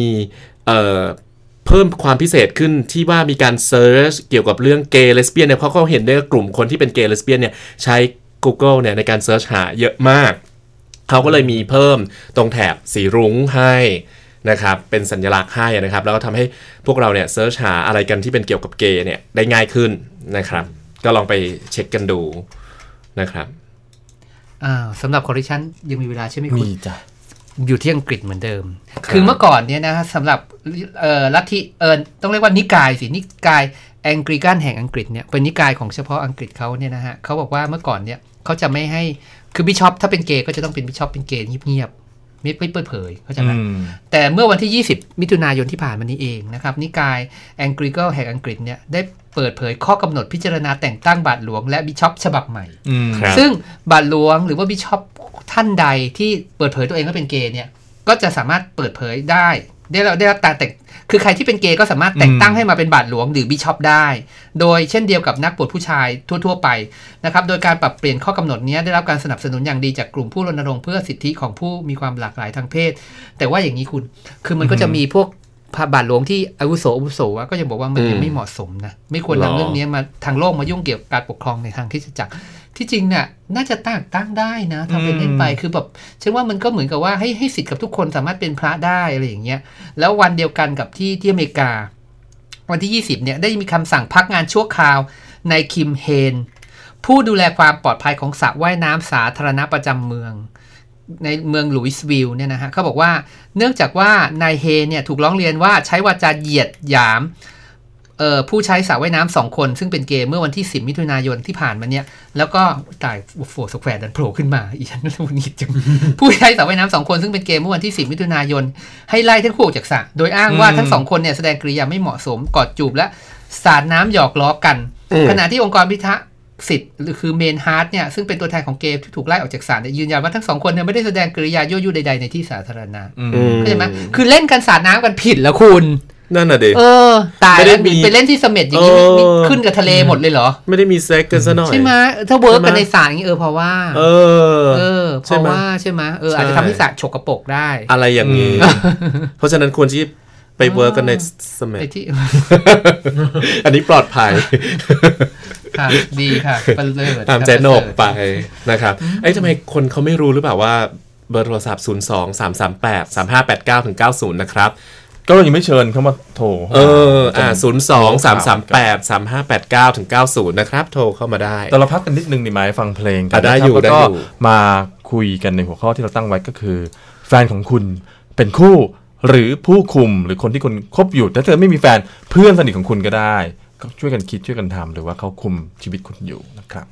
เอ่อเพิ่มความพิเศษขึ้นที่ว่ามีการ search เกี่ยวกับเรื่องเกย์เลสเบี้ยนเนี่ยเพราะเขาเห็นได้ว่ากลุ่มคนที่เป็นเกย์เลสเบี้ยนเนี่ยใช้ Google เนี่ยในการ search หาเยอะมาก เขาก็เลยมีเพิ่มตรงแถบสีรุ้งให้นะครับเป็นสัญลักษณ์ให้นะครับ แล้วก็ทำให้พวกเราเนี่ย search หาอะไรกันที่เป็นเกี่ยวกับเกย์เนี่ยได้ง่ายขึ้นนะครับ ก็ลองไปเช็คกันดูนะครับอ่าสำหรับ correction ยังมีเวลาใช่ไหมคุณมีจ้ะอยู่ที่อังกฤษเหมือนเดิม คือเมื่อก่อนเนี่ยนะฮะสำหรับเอ่อลัทธิเอ่อต้องเรียกว่านิกายสิ นิกายแองกลิกันแห่งอังกฤษเนี่ยเป็นนิกายของเฉพาะอังกฤษเขาเนี่ยนะฮะเขาบอกว่าเมื่อก่อนเนี่ยเขาจะไม่ให้คือบิชอปถ้าเป็นเกย์ก็จะต้องเป็นบิชอปเป็นเกย์เงียบๆไม่ไม่เปิดเผยเข้าใจไหมอืมแต่เมื่อวันที่ 20 มิถุนายนที่ผ่านมานี้เองนะครับ นิกายแองกลิกันแห่งอังกฤษเนี่ยได้ เปิดเผยข้อกำหนดพิจารณาแต่งตั้งบาทหลวงและบิชอปฉบับใหม่อืมครับซึ่งบาทหลวงหรือว่าบิชอปท่านใดที่เปิดเผยตัวเองว่าเป็นเกย์เนี่ย ก็จะสามารถเปิดเผยได้ ได้รับได้รับการแต่งคือใครที่เป็นเกย์ก็สามารถแต่งตั้งอืมให้มาเป็นบาทหลวงหรือบิชอปได้ โดยเช่นเดียวกับนักบวชผู้ชายทั่ว ๆ ไปนะครับ โดยการปรับเปลี่ยนข้อกำหนดเนี้ยได้รับการสนับสนุนอย่างดีจากกลุ่มผู้รณรงค์เพื่อสิทธิของผู้มีความหลากหลายทางเพศ แต่ว่าอย่างนี้คุณ คือมันก็จะมีพวก พระบาทหลวงที่อาวุโสอาวุโสอะก็ยังบอกว่ามันยังไม่เหมาะสมนะไม่ควรหรอนำเรื่องนี้มาทางโลกมายุ่งเกี่ยวกับการปกครองในทางคริสตจักรที่จริงเนี่ยน่าจะตั้งตั้งได้นะทำเป็นเล่นไปคือแบบฉันว่ามันก็เหมือนกับว่าให้ให้สิทธิ์กับทุกคนสามารถเป็นพระได้อะไรอย่างเงี้ยแล้ววันเดียวกันกับที่ที่อเมริกา วันที่ 20เนี่ยได้มีคำสั่งพักงานชั่วคราวในคิมเฮนผู้ดูแลความปลอดภัยของสระว่ายน้ำสาธารณะประจำเมือง ในเมืองลุยส์วิลล์เนี่ยนะฮะเขาบอกว่าเนื่องจากว่านายเฮเนี่ยถูกร้องเรียนว่าใช้วาจาเหยียดหยามเอ่อผู้ใช้สระว่ายน้ำสองคน ซึ่งเป็นเกย์เมื่อวันที่ 10 มิถุนายนที่ผ่านมาเนี่ยแล้วก็ตาย Foursquare ดันโผล่ขึ้นมาอีฉันรู้นิดจังผู้ใช้สระว่ายน้ำสองคนซึ่งเป็นเกย์เมื่อวันที่ 10 มิถุนายน ให้ไล่ทั้งคู่ออกจากสระโดยอ้างว่าอืมทั้งสองคนเนี่ยแสดงกริยาไม่เหมาะสมกอดจูบและสาดน้ำหยอกล้อกันอืมขณะที่องค์กรพิทักษ์ สิทธิ์หรือคือเมนฮาร์ดเนี่ยซึ่งเป็นตัวแทนของเกย์ที่ถูกไล่ออกจากสระเนี่ยยืนยันว่าทั้งสองคนเนี่ยไม่ได้แสดงกริยายั่วยุใดๆในที่สาธารณะอืมอืมเข้าใจไหมคือเล่นกันสาดน้ำกันผิดแล้วคุณนั่นน่ะดิเออ ตายไม่ได้แล้วมีไปเล่นที่เสม็ดอย่างนี้เออนี่ขึ้นกับทะเลหมดเลยเหรอ ไม่ได้มีเซ็กกันซะหน่อย ใช่ไหมถ้าเวิร์กกันใช่ไหมในสระอย่างนี้เออเพราะว่า เออ เออเพใช่ราะไหมว่าใช่ไหมเออใช่อาจจะทำให้สระฉกกระปรกได้ อะไรอย่างนี้ เพราะฉะนั้นควรที่ไปเวิร์กกันในสมัยไอ้ที่อันนี้ปลอดภัย ค่ะ ดีค่ะเป็นเลิศตามใจโหนกไปนะครับเอ้ยทำไมคนเขาไม่รู้หรือเปล่าว่าเบอร์โทรศัพท์ 0 2 3 3 8 3 5 8 9ถึง90 นะครับ ก็ยังไม่เชิญเข้ามาโทร เออ อ่าศูนย์สองสามสามแปดสามห้าแปดเก้าถึงเก้าศูนย์นะครับ โทรเข้ามาได้ แต่เราพักกันนิดนึงดีไหมฟังเพลงกัอะได้อยู่นะครับได้แล้วก็อยู่มาคุยกันในหัวข้อที่เราตั้งไว้ก็คือ แฟนของคุณเป็นคู่หรือผู้คุมหรือคนที่คุณคบอยู่ถ้าเธอไม่มีแฟนเพื่อนสนิทของคุณก็ได้ก็ ช่วยกันคิดช่วยกันทำหรือว่าเขาคุมชีวิตคุณอยู่นะครับ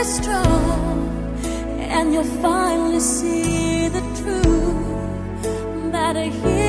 be strong, and you'll finally see the truth. That a hero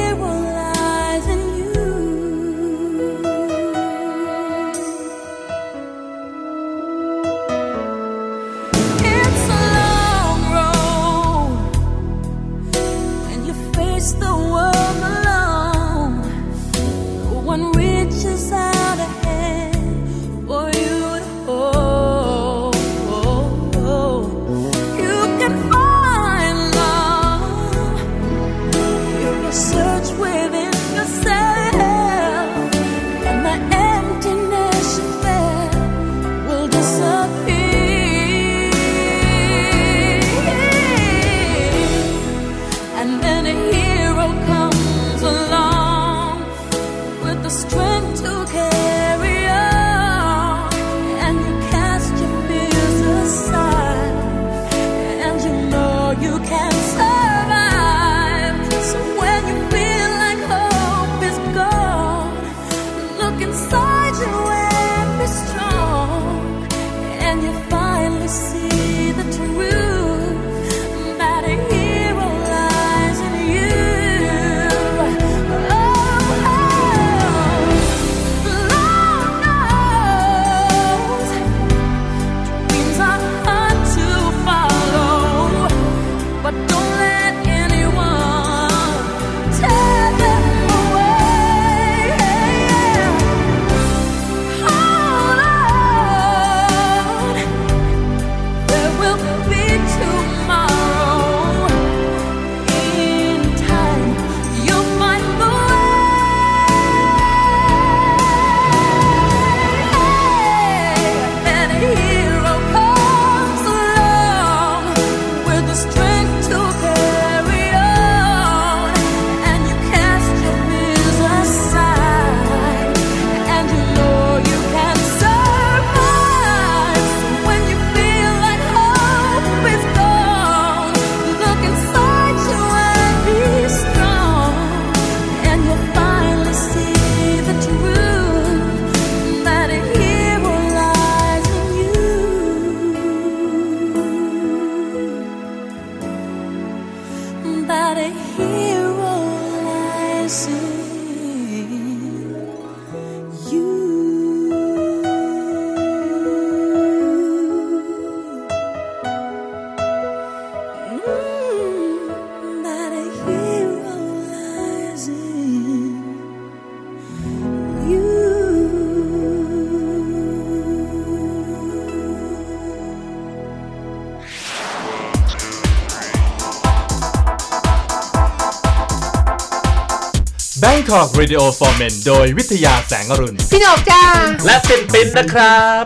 Bangkok Radio for Men โดยวิทยาแสงอรุณ พี่หนกจ้า และปินปินนะครับ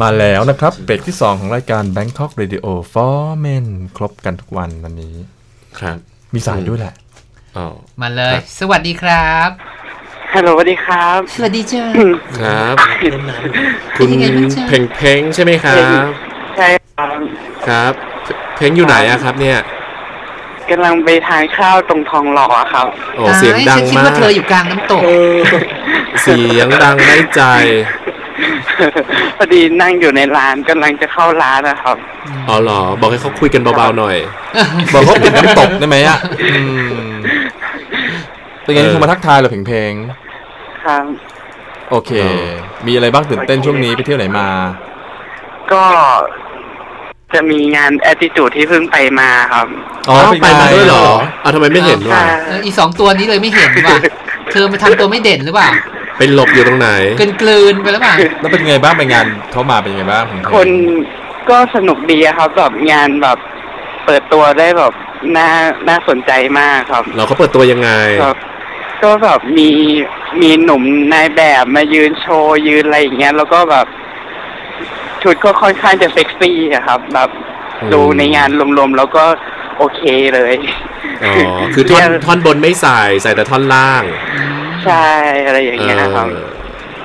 มาแล้วนะครับเบรกที่ 2 ของรายการ Bangkok Radio for Men ครบกันทุกวันวันนี้ ครับมีสายด้วยแหละอ๋อมาเลยครับสวัสดีครับสฮัลโหลสวัสดีครับ สวัสดีจ้าครับเป็คุนณยังไงบ้างจ๊ะเพ่งเพ่งใช่ไหมครับ ใช่ครับ ครับ เพ่งอยู่ไหนอะครับเนี่ย กำลังไปทานข้าวตรงทองหล่อครับ โอ้เสียงดังฉันคิดมาว่ากเธออยู่กลางน้ำตก เสียงดังได้ใจ พอดีนั่งอยู่ในร้านกำลังจะเข้าร้านนะครับ อ๋อเหรอ บอกให้เขาคุยกันเบาๆหน่อย บอกเขาปิดน้ำตกได้ไหมอะอืมเป็นไงเออโทรมาทักทายเหราเพลงครับๆโอเคเออมีอะไรบ้างตื่นเต้นช่วงนี้ไปเที่ยวไหนมา ก็ จะมีงาน attitude ที่เพิ่งไปมาครับ อ๋อาวเป็นไปไงมาด้วยเหรอเอาทำไมไม่เห็นวะใช่เอออีสองตัวนี้เลยไม่เห็นว่ะ เธอมาทำตัวไม่เด่นหรือเปล่าไปหลบอยู่ตรงไหน เกินกลืนไปแล้วเปล่าแล้วเป็นไงบ้างไปงานเขามาเป็นไงบ้างเพลงๆคนก็สนุกดีอะครับแบบงานแบบเปิดตัวได้แบบน่าน่าสนใจมากครับเราเขาเปิดตัวยังไง ครับ ก็แบบมีมีหนุ่มนายแบบมายืนโชว์ยืนอะไรอย่างเงี้ยแล้วก็แบบ ชุดก็ค่อนข้างจะเซ็กซี่อะครับ แบบอืมดูในงานรวมๆแล้วก็โอเคเลยอ๋อคือท่อนท่อนบนไม่ใส่ใส่แต่ท่อนล่าง ใช่อะไรอย่างเงี้ยครับเออ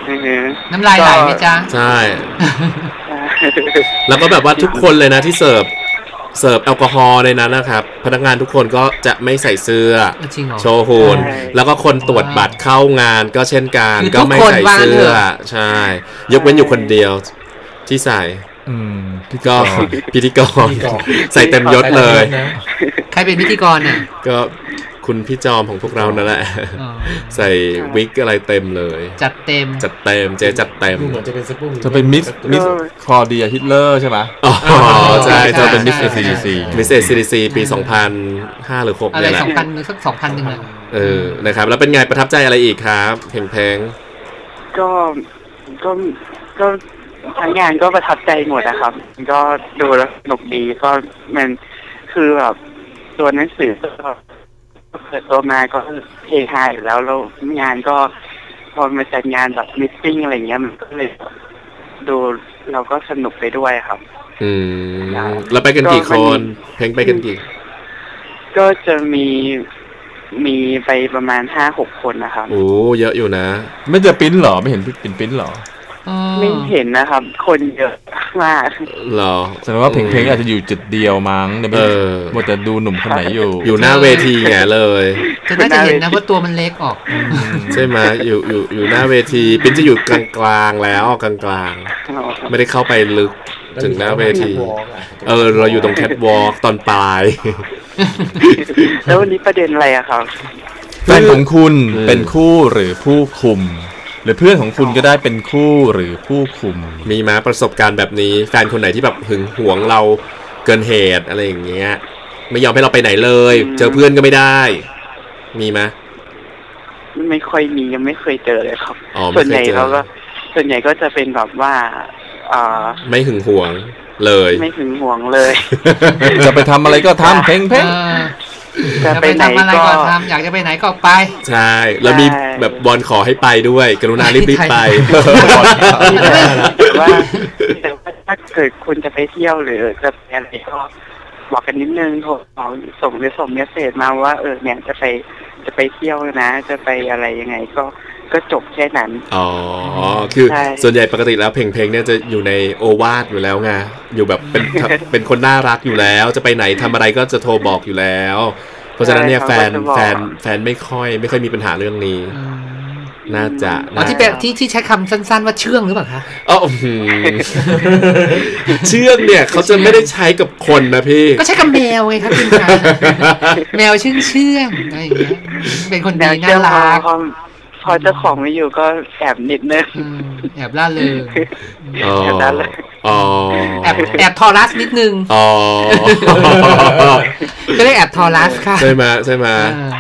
อือฮึน้ำลายไหลไหมจ๊ะใช่แล้วก็แบบว่าทุกคนเลยนะที่เสิร์ฟเสิร์ฟแอลกอฮอล์ในนั้นนะครับ พนักงานทุกคนก็จะไม่ใส่เสื้อจริงเหรอโชว์หุ่นใช่แล้วก็คนตรวจบัตรเข้างานก็เช่นกันคือก็ไม่ทุกคนใส่ว่างั้นเสื้เถออะใช่ ยกเว้นอยู่คนเดียว ที่ใส่อืมพี่ก็ก็พิธีกรใส่เต็มยศเลย ใครเป็นพิธีกรน่ะก็คุณพี่จอมของพวกเรานั่นแหละอ๋อใส่วิกอะไรเต็มเลย จัดเต็ม จัดเต็ม เจจัดเต็มดูเหมือนจะเป็นสปุ้งเธอเป็นมิสมิสคอเดียฮิตเลอร์ใช่ไหมอ๋อใช่เธอเป็นมิสใช่ ACDC Miss ACDC ปี 2005 หรือ6อะไรเนี่ยแหละสองพันสักสองพันหนึ่งนะเออนะครับ แล้วเป็นไงประทับใจอะไรอีกครับ เพลงเพลงก็ก็ก็ ทั้งงานก็ประทับใจหมดนะครับ ก็ดูแล้วสนุกดีก็มันคือแบบตัวหนังสือก็เปิดตัวมาก็เฮฮาอยู่แล้วแล้วงานก็พอมาจัดงานแบบ meeting อะไรเงี้ยมันก็เลยดูเราก็สนุกไปด้วยครับ อืมแล้วไปกันกี่คนเพลงไปกันกี่ ก็จะมีมีไปประมาณห้าหกคนนะครับ โอ้เยอะอยู่นะ ไม่เจอปิ้นเหรอ ไม่เห็นปิ้นปิ้นเหรออ๋อ ไม่เห็นนะครับ คนเยอะมากเหรอแสดงว่าเพลงเพลงอาจจะอยู่จุดเดียวมั้งเดี๋ยวไม่เออหมดจะดูหนุ่มคนไหนอยู่ อยู่หน้าเวทีแงเลยจะน่าจะเห็นนะว่าตัวมันเล็กออก ใช่ไหมอยู่อยู่อยู่หน้าเวทีปิ้นจะอยู่กลางกลางๆแล้วกลางกลางๆไม่ได้เข้าไปลึกถึงหน้าเวที เออ เราอยู่ตรงแคทวอล์กตอนปลาย แล้ววันนี้ประเด็นอะไรอะครับแฟนของคุณอืมเป็นคู่หรือผู้คุม หรือเพื่อนของคุณก็ได้เป็นคู่หรือผู้คุม มีมาประสบการณ์แบบนี้ แฟนคนไหนที่แบบหึงหวงเราเกินเหตุอะไรอย่างเงี้ย ไม่ยอมให้เราไปไหนเลยอืมเจอเพื่อนก็ไม่ได้ มีไหมไม่ค่อยมียังไม่เคยเจอเลยครับอ๋อไม่ส่วนใหญ่เคยเจอเขาก็ ส่วนใหญ่ก็จะเป็นแบบว่าอ่าไม่หึงหวงเลย ไม่ถึงห่วงเลย จะไปทำอะไรก็ทำเพลงเพลงเออ จะจะไปไปไหนทำอะไรก็ก็ทำอยากจะไปไหนก็ไป ใช่แล้วมีใช่แบบบอลขอให้ไปด้วย กรุณารีบๆไปแต่ว่าแต่ว่าถ้าเกิดคุณจะไปเที่ยวหรือจะไปอะไรก็บอกกันนิดนึงโทรส่งหรือส่งเมสเซจมาว่าเออเนี่ยจะไปจะไปเที่ยวนะ จะไปอะไรยังไงก็ ก็จบแค่นั้น อ๋อ คือใช่ส่วนใหญ่ปกติแล้วเพลงเพลงเนี่ยจะอยู่ในโอวาทอยู่แล้วไง อยู่แบบเป็นเป็นคนน่ารักอยู่แล้ว จะไปไหนทำอะไรก็จะโทรบอกอยู่แล้ว เพราะฉะนั้นเนี่ยแฟนแฟนแฟนไม่ค่อย ไม่ค่อยมีปัญหาเรื่องนี้ น่าจะอ๋อที่เป็นที่ที่ใช้คำสั้น ๆ ว่าเชื่องหรือเปล่าคะอ๋ออื้อหือเชื่องเนี่ยเขาจะไม่ได้ใช้กับคนนะพี่ ก็ใช้คำแมวไงครับคุณคะแมวเชื่องเชื่องๆอะไรอย่างเงี้ยเป็นคนแนดีวน่าเชื่อพอรัก พอพอเจ้าของไม่อยู่ก็แอบนิดนึงอืมแอบล่าเริงอ๋อแค่นั้นเลยอ๋อแอบแอบทอรัสนิดนึงอ๋อก็เรียกแอบทอรัสค่ะใช่ไหมใช่ไหมเออ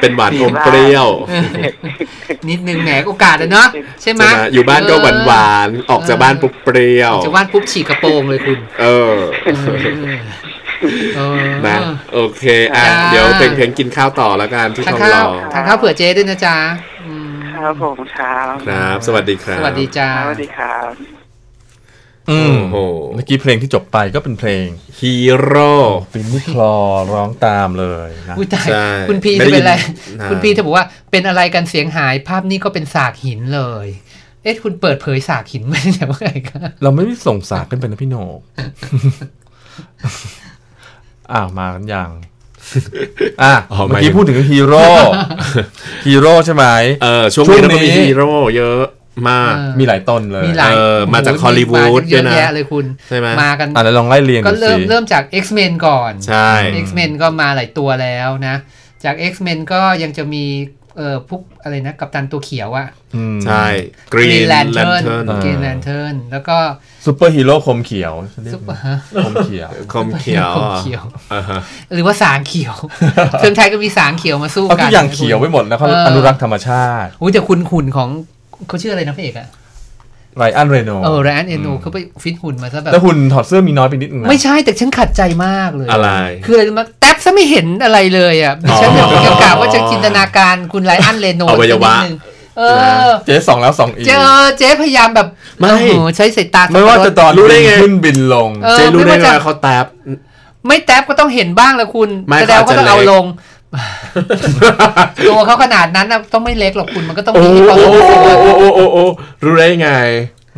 เป็นหวานอมเปรี้ยว นิดนึงแหมโอกาสอะเนาะใช่ไหมใช่ไหมอยู่บ้านก็หวานหวานๆออกจากบ้านปุ๊บเปรี้ยวออกจากบ้านปุ๊บฉีกกระโปรงเลยคุณ เออเออ นะโอเค อะจ้าเดี๋ยวเพลงเพลงกินข้าวต่อแล้วกันที่ทานทองข้าหล่วอทานข้าวเผื่อเจ๊ด้วยนะจ๊ะอืมครับผมครับครับ สวัสดีครับ สวัสดีจ้าสวัสดีครับอืมโอ้โหเมื่อกี้เพลงที่จบไปก็เป็นเพลงฮีโร่ฟินนี่คลอร้องตามเลยนะอุ้ยตายใช่คุณพีไม่จะได้เป็นอะไรยินนะคุณพีจะบอกว่าเป็นอะไรกันเสียงหายภาพนี้ก็เป็นสากหินเลย เอ๊ะคุณเปิดเผยสากหินไม่ใช่ว่าไงครับเราไม่ได้ส่งสากขึ้นไปนะพี่โหนก อ้าวมากันยังอะอ๋อเมื่อหมายกี้ถึงพูดถึงฮีโร่ฮีโร่ใช่ไหมเออช่วงช่วนี้งเราก็มีนี้ฮีโร่เยอะมากเออมีหลายต้นเลยมีหลายเออมาจากโโหฮอลลีวูดมากันเยอะด้วยนะแยะเลยคุณใช่ไหมมากันอะแล้วลองไล่เรียงก็ดูเริ่มสิเริ่มจาก X-Men ก่อนใช่ X-Men ก็มาหลายตัวแล้วนะ จาก X-Men ก็ยังจะมี เอ่อพวกอะไรนะ กัปตันตัวเขียวอะอืมใช่กรีน Green แลน Lantern เทิร์นเออ Green Lantern แล้วก็ซูเปอร์ฮีโร่คมเขียวเรียกซุปเปอว่าร์ฮะคมเขียวคมเขียวคมเขียวอ่าฮะหรือว่าสางเขียวเมืองไทยก็มีสางเขียวมาสู้เอากัทุนกอย่างเขียวไปหมดนะเขาเออออนุรักษ์ธรรมชาติอุ้ยแต่คุณหุ่นของเขาชื่ออะไรนะพระเอกอะ ไรอันเรโนเออแรนเอโนเขาไปฟิตหุ่นมาซะแบบแต่หุ่นถอดเสื้อมีน้อยไปนิดนึงนะไม่ใช่แต่ฉันขัดใจมากเลย อะไร คืออะไรรู้มาแท็บซะไม่เห็นอะไรเลยอะฉันแบบยังกล่าวว่าจะจินตนาการคุณไลอันเลโนอวัยวะนิดนึงเออเจ๊สองแล้วสองอีกเจอเจ๊พยายามแบบไม่โอ้โหใช้สายตาไม่ว่าจะตอนรู้ได้ไงบินขึ้นบินลงเออเจ๊รู้ได้ไม่ว่าไงจะว่าเขาแท็บไม่แท็บก็ต้องเห็นบ้างแหละคุณไม่แสดงว่าเขาอาจจะต้องเอาเล็กลง ตัวเขาขนาดนั้นน่ะต้องไม่เล็กหรอกคุณมันก็ต้องโอ้มีโหความโอ้รู้สึกโหว่าโอ้โหโอ้โหรู้ได้ไง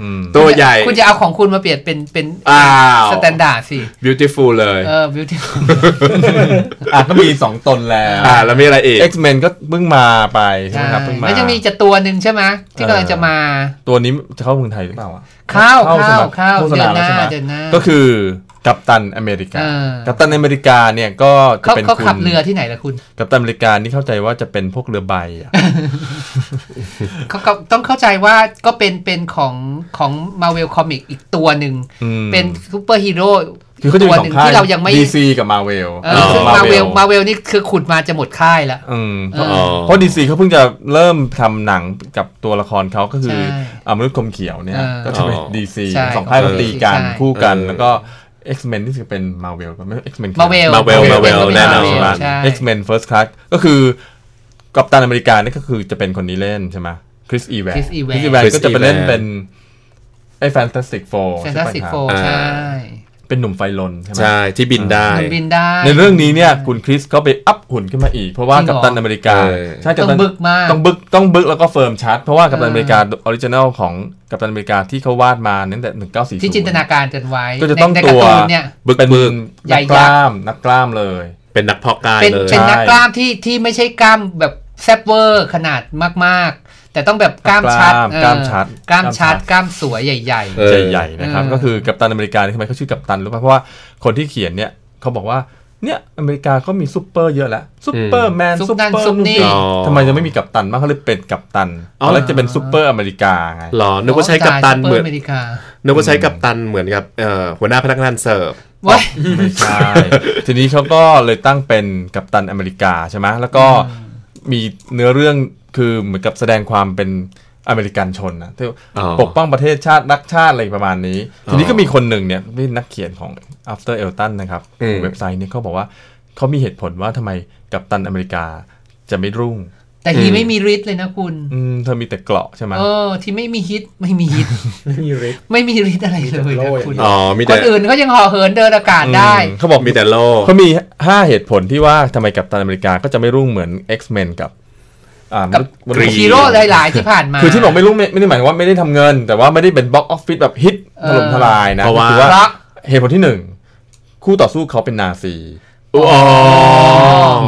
อืมตัวใหญ่ คุณจะเอาของคุณมาเปลี่ยนเป็นเป็นอ้าว standard สิ beautiful เลย เออ beautiful อะก็มีสองตนแล้ว อ่าแล้วมีอะไรอีก X-Men ก็เพิ่งมาไปใช่ไหมใช่ครับเพิ่งมาแล้วยังมีจะตัวหนึ่งใช่ไหมที่กำลังจะมา ตัวนี้จะเข้าเมืองไทยหรือเปล่าอะเข้าใช่เข้าไหมเข้าโฆษเดือณานหแล้วน้าใช่ไหมเดือนหน้าก็คือ กัปตันอเมริกาเออกัปตันอเมริกาเนี่ยก็จะเขาเป็นเขาคุณขับเรือที่ไหนล่ะคุณ กัปตันอเมริกานี่เข้าใจว่าจะเป็นพวกเรือใบอะเขาเขาต้องเข้าใจว่าก็เป็นเป็นของของ Marvel Comic อีกตัวหนึ่งอืมเป็นซูเปอร์ฮีโร่คือเขาจะตัมีวสอหนึ่งงค่ายที่เรายังไม่ DC กับ Marvel เออซึ่ง Marvel Marvel นี่คือขุดมาจะหมดค่ายแล้วอืมเอออ๋อเพราะดีซีเขาเพิ่งจะเริ่มทำหนังกับตัวละครเขาก็คือใช่อมนุษย์โคมเขียวเนี่ยเออก็จะเป็นอ๋อ DC ใช่สองค่ายของมาตีกันใช่คู่กันเออแล้วก็ X-Men ที่จะเป็น Marvel ก็ไม่ X-Men คือ Marvel Marvel Marvel แน่นอน Marvel ใช่ X-Men First Class ก็คือกัปตันอเมริกานี่ก็คือจะเป็นคนนี้เล่นใช่ไหมคริสอีแวน Chris Evans คริสอีแวน Chris ก็จะไปเล่น Evans เป็นไอ้ Fantastic Four แฟนใช่ ตาปะซีครับโฟอ่าใช่เป็นหนุ่มไฟลนใช่ไหมใช่ที่บินได้มันบินได้ ในเรื่องนี้เนี่ยคุณคริสก็ไปอัพหุ่นขึ้นมาอีก เพราะว่าจริงเหรอกัปตันอเมริกาเออใช่กัปต้อตังนบึกมากต้องบึกต้องบึกแล้วก็เฟิร์มชัด เพราะว่ากัปตันเอออเมริกาออริจินัลของกัปตันอเมริกาที่เขาวาดมาตั้งแต่1940ที่จินตนาการกันไว้ก็จะต้องในในตัวการ์ตูนเนี่ยบึกเป็นบึกใหญ่นักกล้ามนักกล้ามเลย เป็นนักเพาะกายเป็นเลยเป็นนักใช่กล้ามที่ที่ไม่ใช่กล้ามแบบแซบเวอร์ขนาดมากๆ แต่ต้องแบบกล้ามชัดกล้ามชัดเออกล้ามชัดกล้ามสวยใหญ่เออใหญ่ๆนะครับเออก็คือกัปตันอเมริกาเนี่ยทำไมเขาชื่อกัปตันรู้ป่ะเพราะว่าคนที่เขียนเนี่ยเขาบอกว่าเนี่ยอเมริกาก็มีซูเปอร์เยอะแล้วซูเปอร์แมนซูเปอร์นั่นซูเปอร์นี่อ๋อทำไมจะไม่มีกัปตันบ้างเขาเลยเป็นกัปตันอ๋อตอนแรกจะเป็นซูเปอร์อเมริกาไงหรอๆนึกว่าใช้กัปตันเหมือนซุปปร์อเมริกานึกว่าใช้กัปตันเหมือนกับเอ่อหัวหน้าพนักงานเสิร์ฟเว้ยไม่ใช่ทีนี้เขาก็เลยตั้งเป็นกัปตันอเมริกาใช่ไหมแล้วก็มีเนื้อเรื่อง คือเหมือนกับแสดงความเป็นอเมริกันชนนะที่อ๋อปกป้องประเทศชาติรักชาติอะไรประมาณนี้ ทีนี้ก็มีคนหนึ่งเนี่ยที่นักเขียนของ After Elton นะครับอืมเว็บไซต์เนี่ยเขาบอกว่าเขามีเหตุผลว่าทำไมกัปตันอเมริกาจะไม่รุ่ง แต่ทีไม่มีฤทธิ์เลยนะคุณ อืมเธอมีแต่เกราะใช่ไหมเออที่ไม่มีฮิตไม่มีฮิตไม่มีฤทธิ์ไม่มีฤทธิ์อะไรเลยมีแต่โล่นะอย่างคุณเดียวอ๋อมีคแต่นอื่นเขายังห่อเหินเดินอากาศได้อืมเขาบอกมีแต่โลเขามีห้าเหตุผลที่ว่าทำไมกัปตันอเมริกาก็จะไม่รุ่งเหมือน X-Men กับอ่า กับมนุษย์ฮีโร่หลาย ๆ ที่ผ่านมา คือที่บอกไม่รุ่งไม่ไม่ได้หมายความว่าไม่ได้ทำเงิน แต่ว่าไม่ได้เป็นบ็อกออฟฟิศแบบฮิตถล่มทลายนะเพราะว่าคือเพราะเหตุผลที่หนึ่งคู่ต่อสู้เขาเป็นนาซีอ๋อ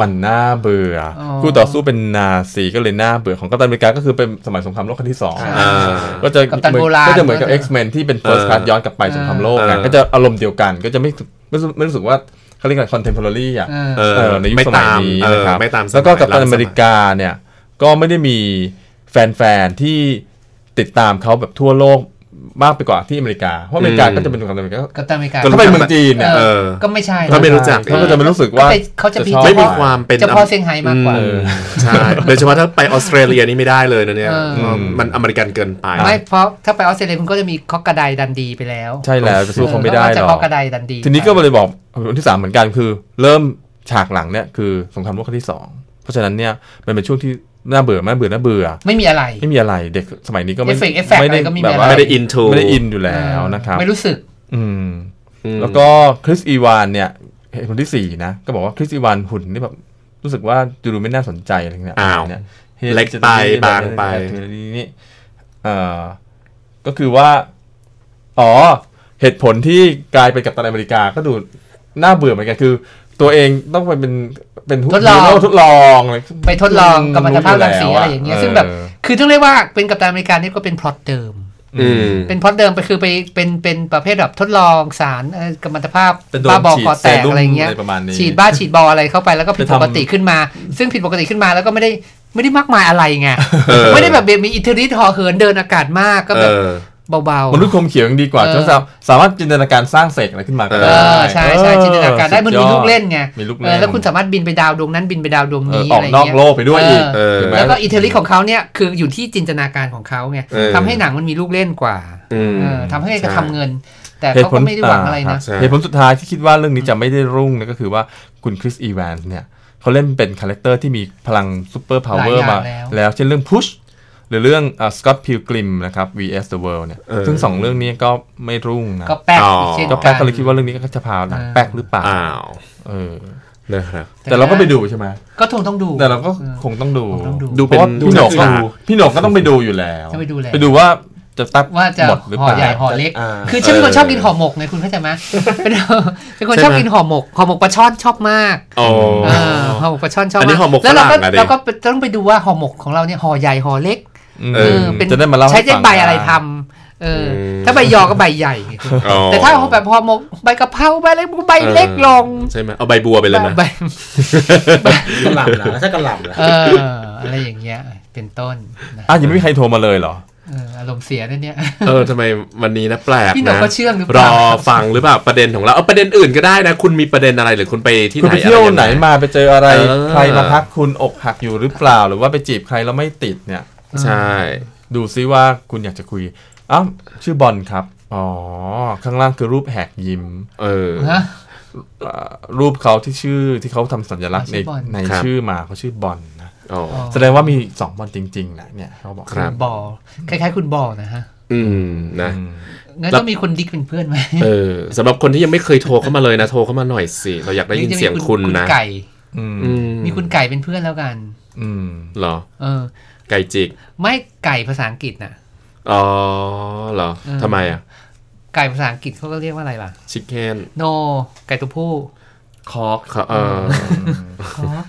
มันน่าเบื่อออคู่ต่อสู้เป็นนาซีก็เลยน่าเบื่อของกัปตันอเมริกาก็คือเป็นสมัยสงครามโลกครั้งที่สองอ่าก็จะกัปตันเหมือนโบราณก็จะเหมือนกับก็จะ X-Men ที่เป็น first เออ class ย้อนกลับไปสงครามโลกไงเออก็จะอารมณ์เดียวกันก็จะไม่ไม่รู้ไม่รู้สึกว่าเขาเรียกอะไร contemporary อะเออเออเออในยุคไม่สมัยตามนี้เออนะครับไม่ตามสมัยแล้วก็กัปตันล้ำสมัยอเมริกาเนี่ย ก็ไม่ได้มีแฟนๆที่ติดตามเขาแบบทั่วโลกมากไปกว่าที่อเมริกา เพราะอเมริกาอืมก็จะเป็นกัปตันอเมริกากัปตันอเมริกาก็ถ้าไปเมืองจีนเนี่ยเอเอออก็ไม่ใช่ก็ไม่รู้จักเขาก็จะไม่รู้สึกว่าก็ไปเขาจะมีชอบไม่มีความเป็นเฉพาะเซี่ยงไฮ้มากกว่าอืมใช่โดยเฉพาะถ้าไปออสเตรเลียนี่ไม่ได้เลยนะเนี่ยเออเพราะมันอเมริกันเกินไปไม่เพราะถ้าไปออสเตรเลียคุณก็จะมี Crocodile Dundee ไปแล้ว ใช่แล้วจะสู้เขาไม่ได้เออจะหรอ Crocodile Dundee ทีนี้ก็เลยบอกคนที่สามเหมือนกันคือ เริ่มฉากหลังเนี่ยคือสงครามโลกครั้งที่สองเพราะฉะนั้นเนี่ยมันเป็นช่วงที่ น่าเบื่อไหมเบื่อน่าเบื่อ ไม่มีอะไร ไม่มีอะไรเด็กสมัยนี้ก็ไม่ effect effect อะไรก็ไม่มีแบบอะไรว่าไม่ได้ into ไม่ได้อินอยู่แล้วนะครับ ไม่รู้สึกอืมอืม แล้วก็คริสอีแวนส์เนี่ยเหตุผลที่สี่นะ ก็บอกว่าคริสอีวานหุ่นนี่แบบรู้สึกว่าดูไม่น่าสนใจอะไรเงี้ยอ้าวเนี่ยเล็กไปบางไปนี่เอ่อก็คือว่า อ๋อ เหตุผลที่กลายเป็นกัปตันอเมริกาก็ดูน่าเบื่อเหมือนกันคือ ตัวเองต้องไปเป็น เป็นทดลองฮีโร่ทดลองเลยไปทดลองกัมมันตภาพรังสีอะไรอย่างเงี้ยซึ่งแบบเออคือต้องเรียกว่าเป็นกัปตันอเมริกานี่ก็เป็นพล็อตเดิมอืมเป็นพล็อตเดิมไปคือไปเป็นเป็นประเภทแบบทดลองสารเอ่อกัมมันตภาพเป็นโดบ้านบอฉีดคอแตกเซรุ่มอะไรเงี้ยอะไรประมาณนี้ฉีดบ้าฉีดบออะไรเข้าไปแล้วก็ผิดไปทำปกติขึ้นมา ซึ่งผิดปกติขึ้นมาแล้วก็ไม่ได้ไม่ได้มากมายอะไรไงเออไม่ได้แบบมีอิทธิฤทธิ์ห่อเหินเดินอากาศมากก็เอแบบอ เบาๆมนุษย์คมเขียวยังดีกว่าเออจนสามสามารถจินตนาการสร้างเสกอะไรขึ้นมาก็เอเอได้อใช่ใช่จินตนาการได้มันมีลูกเล่นไงมีลูกเอเล่อนแล้วคุณสามารถบินไปดาวดวงนั้นบินไปดาวดวงเออนี้อออะกไรนอกเงี้ยโลกไปด้วยอีกเออถูกไหมแล้วก็อิทธิฤทธิ์ของเขาเนี่ยคืออยู่ที่จินตนาการของเขาไงเออทำให้หนังมันมีลูกเล่นกว่าอืมเออทำให้กระทำเงิน แต่เหตุเขาก็ไม่ได้หวังอะไรนะใช่เหตุผลสุดท้ายที่คิดว่าเรื่องนี้จะไม่ได้รุ่งเนี่ยก็คือว่าคุณคริสอีแวนส์เนี่ยเขาเล่นเป็น character ที่มีพลัง superpower มาวเวอร์หลายอย่างแล้วแล้วเช่นเรื่อง Push หรือเรื่องสกอตพิลกริมนะครับ vs the world เนี่ยเออ ซึ่งสองเรื่องนี้ก็ไม่รุ่งนะก็แป๊กอ๋อเช่นก็แป๊กก็เลยคิดว่าเรื่องนี้ก็จะพาหนังแป๊กหรือเปล่าอ้าวเออนะครับ แต่เราก็ไปดูใช่ไหมก็คงต้องดู แต่เราก็เออคงต้องดูคงต้องดู ดูเพเป็นราะว่าพี่หนกก็ฉากดูพี่หนกก็ต้องไปดูอยู่แล้วจะไปดูแล้วไปดูว่าจะตัดว่าจะหมดหรือห่เปอล่า ใหญ่ห่อเล็ก อ่า คือฉันเป็นคนเออชอบกินห่อหมกไงคุณเข้าใจไหมเป็นเป็นคนใช่ไหมชอบกินห่อหมกห่อหมกปลาช่อนชอบมากอ๋อเออห่อหมกปลาช่อนชอบอันนี้มากห่อหมกแล้วเราก็ฝรั่งอะดิ เราก็ต้องไปดูว่าห่อหมกของเราเนี่ยห่อใหญ่ห่อเล็กอืม เออเป็นจะได้มาเล่าใช้ให้ฟังใบอะไรทำเอออมถ้าใบยอก็ใบใหญ่อ๋อแต่ถ้าเอาแบบห่อหมกใบกะเพราใบเล็กใบเล็กลง ใช่ไหมเอาใบบัวไปเลยไหมใบกระหล่ำนะแล้วถ้ากระหล่ำนะเอออะไรอย่างเงี้ย เป็นต้นนะอะยังไม่มีใครโทรมาเลยเหรอเอออารมณ์เสียนะเนี่ย เออทำไมวันนี้นะแปลกพี่หนกนะก็เชื่องหรือเปรล่าอฟังหรือเปล่าประเด็นของเราเอาประเด็นอื่นก็ได้นะ คุณมีประเด็นอะไรหรือคุณไปที่คุณไหนไปเที่ยวอะรยังไหนงมาไปเจออะไรเออใครมาทักคุณอกหักอยู่หรือเปล่า หรือว่าไปจีบใครแล้วไม่ติดเนี่ย ใช่ ดูซิว่าคุณอยากจะคุยอ้าวชื่อบอลครับ อ๋อ ข้างล่างคือรูปแหกยิ้ม เออฮะอ่ารูปเขาที่ชื่อที่เขาทำสัญลักษณ์ในชื่อบอล ในครับ ชื่อมาเขาชื่อบอลนะอ๋อ แสดงว่ามีสองบอลจริงๆนะเนี่ยเขาบอกครับ บอคล้ายๆ คุณบอนะฮะอืมนะ อืม งั้นแล้ว ต้องมีคนดิกเป็นเพื่อนไหมเออสำหรับคนที่ยังไม่เคยโทรเข้ามาเลยนะ โทรเข้ามาหน่อยสิ เราอยากได้ยินเสียงคุณนะไก่ อืมอืมมีคุณไก่เป็นเพื่อนแล้วกัน อืม เหรอ เออ ไก่จิก ไม่ไก่ภาษาอังกฤษน่ะอ๋อเหรอเออทำไมอะ ไก่ภาษาอังกฤษเขาก็เรียกว่าอะไรล่ะ ชิคเก้นโน ไก่ตัวผู้คอกเขาเออคอก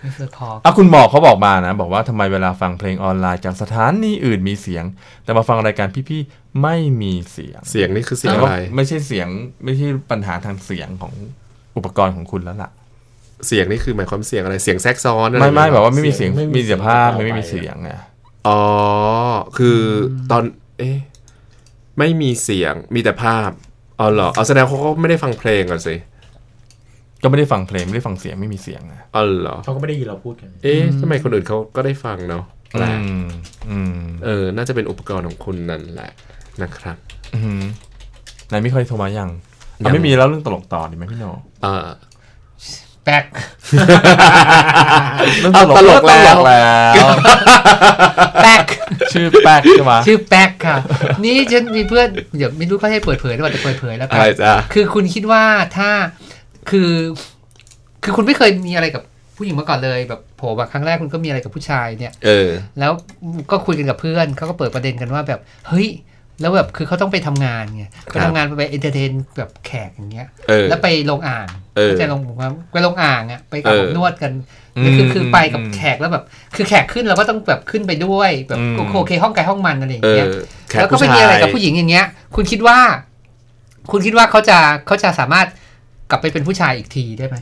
ไม่คือคอกอะคุณหมอเขาบอกมานะ บอกว่าทำไมเวลาฟังเพลงออนไลน์จากสถานีอื่นมีเสียง แต่มาฟังรายการพี่ๆไม่มีเสียง เสียงนี่คือเสียงแต่อะว่าไร ไม่ใช่เสียงไม่ใช่ปัญหาทางเสียงของอุปกรณ์ของคุณแล้วล่ะ เสียงนี่คือหมายความเสียงอะไรเสียงแทรกซ้อนอะไรไม่ไม่อย่างแบเงี้ยบว่าไม่มีเสียงเสียงไม่มีมีแต่ภาพเสียงไม่มีต่อไปเสียงไงอ๋อคือตอน เอ๊ะไม่มีเสียงมีแต่ภาพอ๋อเหรอเอาแสดงเขาก็ไม่ได้ฟังเพลงก่อนสิก็ไม่ได้ฟังเพลงไม่ได้ฟังเสียงไม่มีเสียงนะอ๋อเหรอเขาก็ไม่ได้ยินเราพูดกัน เอ๊ะทำไมคนอื่นเขาก็ได้ฟังเนาะแปลกอืมอืมเออ น่าจะเป็นอุปกรณ์ของคุณนั่นแหละนะครับอืมไหนไม่เคยโทรมายังยัอะงไม่มีแล้วเรื่องตลกต่อดีไหมพี่โนเออ แป๊กเรื่องเอาตลกแล้วตลกแล้วแป๊กชื่อแป๊กใช่ไหมชื่อแป๊กค่ะ นี่ฉันมีเพื่อนเดี๋ยวไม่รู้เขาให้เปิดเผยหรือเปล่าจะเปิดเผยแล้วกันอะไรจ้ะคือคุณคิดว่าถ้าคือ คือคุณไม่เคยมีอะไรกับผู้หญิงมาก่อนเลยแบบโผล่มาครั้งแรกคุณก็มีอะไรกับผู้ชายเนี่ย เออ แล้วก็คุยกันกับเพื่อนเขาก็เปิดประเด็นกันว่าแบบเฮ้ย แล้วแบบคือเขาต้องไปทำงานไงไปทำงานไป entertain แบบแขกอย่างเงี้ยเออแล้วไปลงอ่างเออไม่ใช่ลงไปลงอ่างอะไปกับเออนวดกันนี่คือคือไปกับแขกแล้วแบบ คือแขกขึ้นเราก็ต้องแบบขึ้นไปด้วยแบบโอเคห้องไกลห้องมันอะไรอย่างเออเงี้ยแขกแล้วก็ผู้ไปชายมีอะไรกับผู้หญิงอย่างเงี้ย คุณคิดว่า คุณคิดว่าเขาจะเขาจะสามารถกลับไปเป็นผู้ชายอีกทีได้ไหม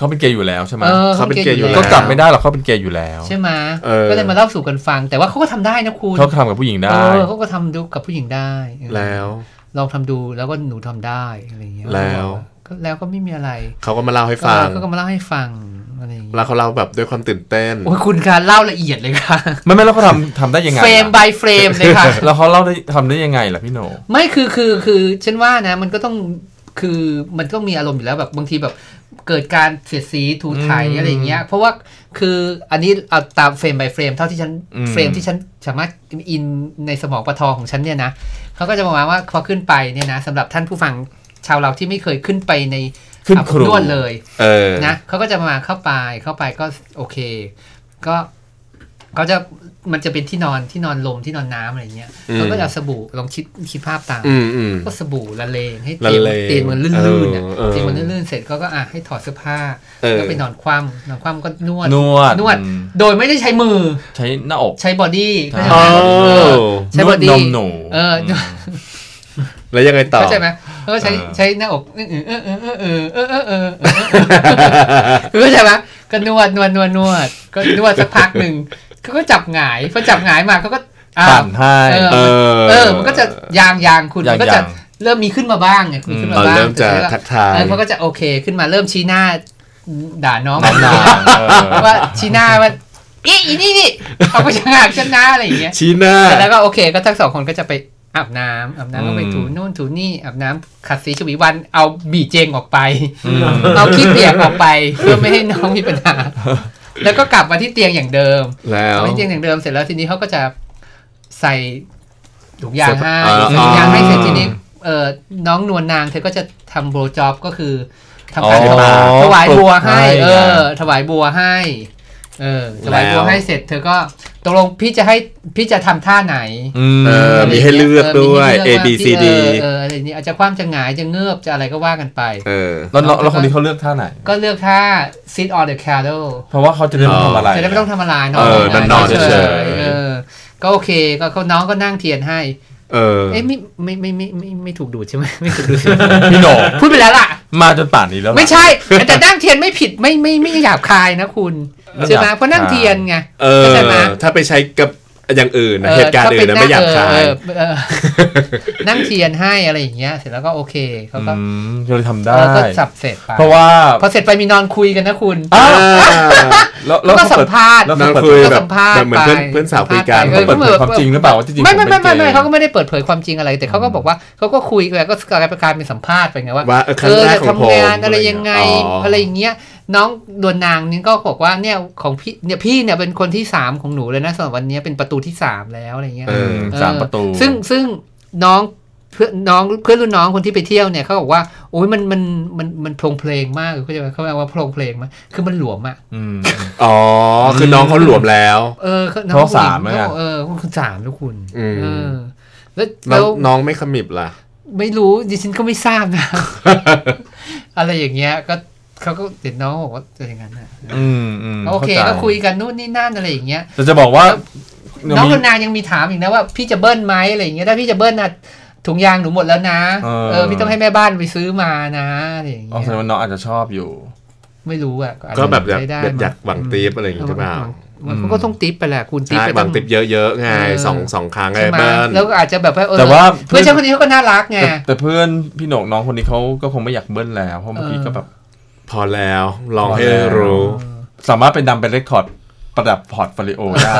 เขาเป็นเกย์อยู่แล้วใช่ไหมเออเขาเป็นเกย์อยู่ก็แล้วกลับไม่ได้หรอกเขาเป็นเกย์อยู่แล้วใช่ไหมเออก็เลยมาเล่าสู่กันฟัง แต่ว่าเขาก็ทำได้นะคุณเขาทำกับผู้หญิงได้เออเขาก็ทำดูกับผู้หญิงได้เออแล้วลองทำดูแล้วก็หนูทำได้อะไรอย่างเงี้ยแล้วก็แล้วก็ไม่มีอะไร เขาก็มาเล่าให้ก็ฟังก็ก็มาเล่าให้ฟังอะไรอย่างเงี้ยแล้วเขาเล่าแบบด้วยความตื่นเต้นโอ้ยคุณการเล่าละเอียดเลยค่ะไม่ไม่แล้วเขาทำทำได้ยังไง frame by frame เลยค่ะแล้วเขาเล่าได้ทำได้ยังไงล่ะพี่โหนไม่คือคือคือฉันว่านะ มันก็ต้องคือมันต้องมีอารมณ์อยู่แล้วแบบบางทีแบบ เกิดการเสียดสีถูไถอืมอะไรอย่างเงี้ย เพราะว่าคืออันนี้เอาตามเฟรม by เฟรมเท่าที่ฉันอืม frame ที่ฉันสามารถอินในสมองปะทองของฉันเนี่ยนะเขาก็จะบอกมาว่าพอขึ้นไปเนี่ยนะสำหรับท่านผู้ฟังชาวเราที่ไม่เคยขึ้นไปในขึ้นอาบครูนวดเลยเออนะเขาก็จะมาเข้าไปเข้าไปก็โอเค ก็ เขาจะมันจะเป็นที่นอนที่นอนลมที่นอนน้ำอะไรเงี้ยเขาก็จะสบู่ลองคิดคิดภาพตามก็สบู่ละเลงให้เตียงเตียงมันลื่นๆอะเตียงมันลื่นๆเสร็จก็ก็อะให้ถอดเสื้อผ้าแล้วไปนอนคว่ำนอนคว่ำก็นวดนวดนวด โดยไม่ได้ใช้มือ ใช้หน้าอกใช้ body ใช้ body นมหนูเออแล้วยังไงต่อเข้าใจไหมเออใช้ใช้หน้าอกเออเออเออเออเออเออเออเข้าใจไหมก็นวดนวดนวดนวดก็นวดสักพักหนึ่ง เขาก็จับหงายพอจับหงายมาเขาก็อ่าปั่นให้เออเออเออ มันก็จะยางยางคุณยางมันก็จะยางเริ่มมีขึ้นมาบ้างไงมีขึ้นมาเออบ้างเริ่มจะเสร็จแล้วทักทายเออเขาก็จะโอเคขึ้นมาเริ่มชี้หน้าด่าน้องน้ำหนักเออว่าชี้หน้าว่าอีอีนี่นี่เอาไปชะงากฉันนะอะไรอย่างเงี้ยชี้หน้าเสร็จแล้วก็โอเค ก็ทั้งสองคนก็จะไปอาบน้ำอาบน้ำก็ไปอืมถูนู่นถูนี่อาบน้ำขัดสีชวีวันเอาบีเจงออกไปอืมเอาขี้เปียกออกไป เพื่อไม่ให้น้องมีปัญหา แล้วก็กลับมาที่เตียงอย่างเดิมแล้วกลับมาที่เตียงอย่างเดิมเสร็จแล้วทีนี้เขาก็จะใส่ถุงยางให้อ่าใส่ถุงยางให้เสร็จทีนี้เออน้องนวลนางเธอก็จะทำโบรจ็อบก็คือทำการอ๋อถวายบัวให้ให้ เออ ถวายบัวให้ เออถวายบัวแล้วให้เสร็จเธอก็ตกลงพี่จะให้พี่จะทำท่าไหนอืมเออมีให้เลือกด้วยเออ A มี B ให้ C เลื D อกว่าพี่เออเอออะไรนี้อาจจะคว่ำจะหงายจะเงือบจะอะไรก็ว่ากันไปเออแล้วน้องแล้วคนนี้เขาเลือกท่าไหน ก็เลือกท่า sit on the cradle เพราะว่าเขาจะได้ไม่ทำอะไรจะได้ไม่ต้องทำอะไรนเออนอนนอนเฉยๆเออก็โอเคก็เขาน้องก็นั่งเทียนให้ เออเอ๊ะไม่ไม่ไม่ไม่ไม่ไม่ถูกดูดใช่ไหมไม่ถูกดูดใช่ไหมพี่โหนกพูดไปแล้วล่ะ มาจนป่านนี้แล้วล่ะไม่ใช่ แต่นั่งเทียนไม่ผิดไม่ไม่ไม่หยาบคายนะคุณไม่ใช่ไหมหยาบเพราะนั่งเทียนไงเออเข้าใจไหมถ้าไปใช้กับ อย่างอื่นนะเหตุการณ์อื่นนะไม่อยากขายเออเออนั่งเทียนให้อะไรอย่างเงี้ย เสร็จแล้วก็โอเคเขาก็อืมก็เลยทำเอได้อก็สับเสร็จไปเพราะว่าพอเสร็จไปมีนอนคุยกันนะคุณอ้าวแล้วแล้วก็เขาสัเปิมดภาษณ์แล้วนั่เขางเปิดคุยก็แบบสัมภาษณ์แบบเหมือนเพื่อนไปเพื่อนสาวคุยกันเอเขาอเปิดเผยความจริงหรือเปล่าว่าจริงๆไม่ไม่ผไม่ไม่ไม่กย์เขาก็ไม่ได้เปิดเผยความจริงอะไร แต่เขาก็บอกว่าเขาก็คุยกันก็กลายเป็นการเป็นสัมภาษณ์ไปไงว่าว่าเออครั้งแรกจะของผมทำงานอะไรยังไงอ๋อออะไรอย่างเงี้ย น้องดวนนางนี่ก็บอกว่าเนี่ยของพี่เนี่ยพี่เนี่ยเป็นคนที่สามของหนูเลยนะสำหรับวันนี้เป็นประตูที่สามแล้วอะไรเงี้ยเออเออสามประตู ซึ่งซึ่งน้องเพื่อนน้องเพื่อนรุ่นน้องคนที่ไปเที่ยวเนี่ยเขาบอกว่าโอ้ยมันมันมันมันโพลงเพลงมากเขาจะเขาเรียกว่าโพลงเพลงมากคือมันหลวมอะอืมอ๋อคือน้องเขาหลวมแล้ว เออน้เขาองผู้หญิงสามแล้วไงเออคุณสามแล้วคุณอืมเออ แล้วน้อแล้งวน้องไม่ขมิบล่ะ ไม่รู้ดิฉันก็ไม่ทราบนะ อะไรอย่างเงี้ยก็ เขาก็เด็กน้องบอกว่าจะอย่างนั้นนะอืมอืมโอเคข้าใจก็คุยกันนู่นนี่นั่นอะไรอย่างเงี้ยแต่จะบอกว่า น้องมีคนนางยังมีถามอีกนะว่า พี่จะเบิ้ลไหมอะไรอย่างเงี้ยถ้าพี่จะเบิ้ลนะถุงยางหนูหมดแล้วนะเออเออพี่ต้องให้แม่บ้านไปซื้อมานะอะไรอย่างอ๋อเงี้แสดงว่าน้องอาจจะชอบอยู่ ไม่รู้อะอาจจะก็แบบอยากใช้ได้อยากหวังทิปอะไรอย่างงี้หรือเปล่ามันก็ต้องทิปไปแหละคุณทิปใช่ไปบาตั้งงติปเยอะๆไงเออสองสองครั้งไงใช่ไหมเบิ้ลแล้วก็อาจจะแบบว่าเออแต่ว่าเพื่อนฉันคนนี้เขาก็น่ารักไงแต่แต่เพื่อนพี่โหนกน้องคนนี้เขาก็คงไม่อยากเบิ้ลแล้วเพราะเมื่อกี้ก็แบบ พอแล้วลองให้พอแล้วรู้ สามารถเป็นนำเป็น record ประดับ portfolio ได้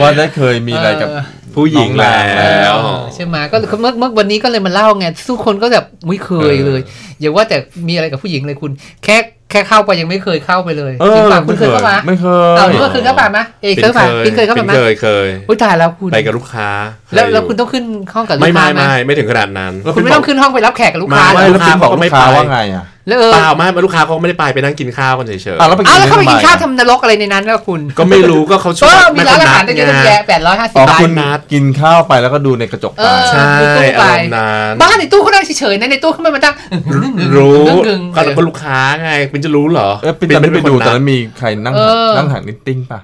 ว่าได้เคยมีอะไรกับเออผู้หญิงแล้น้องนางแล้ววใช่ไหมก็เมื่อเมื่อวันนี้ก็เลยมาเล่าไงทุกคนก็แบบไม่เคยเลยอย่าว่าแต่มีอะไรกับผู้หญิงเลยคุณ แค่แค่เข้าไปยังไม่เคยเข้าไปเลยเอจริงอป่ะคุณเคยเข้ามาไม่เคยเอาเมื่อคืนเข้ามาไหมเอกเคยเข้ามาปิปินเคยเข้ามาไหมเคยเคยอุ้ยตายแล้วคุณไปกับลูกค้า แล้วเคยแล้วอยู่คุณต้องขึ้นห้องกับลูไม่กไม่ค้าไหมไม่ไม่ถึงขนาดนั้นแล้วคุณไม่ต้องขึ้นห้องไปรับแขกกับลูกค้าไม่เหรไม่อแล้วปินบอกลูลูกกค้าค้าก็ไม่ไปว่าไงอะ แล้วเออเปล่าไม่ลูกค้าเขาไม่ได้ไปไปนั่งกินข้าวกันเฉยอะแล้วไปเอากินแล้วเขาไปกินทำมข้าวอะทำนรกอะไรในนั้นแล้วคุณๆก็ไม่รู้ก็เขาชเอวนอมีร้านอาหารตั้งเยอะตั้งแยะแปดร้อยห้าสิบอ๋อบาท คุณนัดกินข้าวไปแล้วก็ดูในกระจกเอตาอใช่ดูตู้ไปอารมณ์นั้นบ้านในตู้เขานั่งเฉยๆนะในตู้เขาไม่มาตั้งรู้กึ่งๆ ก็ก็ลูกค้าไงปินจะรู้เหรอเออปินตอนนั้นไปดูตอนนั้นนมีใครนั่งเออ นั่งถังนิตติ้งป่ะ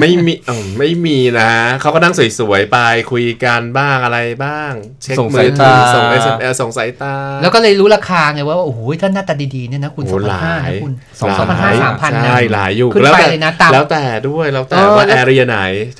ไม่มีเออไม่มีนะเขาก็นั่งสวยๆไปคุยกันบ้างอะไรบ้าง เช็คส่งมืสายอตาถือส่ง SMS ส่งสายตา แล้วก็เลยรู้ราคาไงว่าโอ้โหถ้าหน้าตาดีๆเนี่ยนะคุณโอ้สองพันหลาห้ายนะคุณสองสองพันห้าสามพันนะใช่หลายอยู่ขึ้นแล้วไปแต่เลยนะตามแล้วแต่ด้วยแล้วแต่เออว่าแล้แอวเรียไหน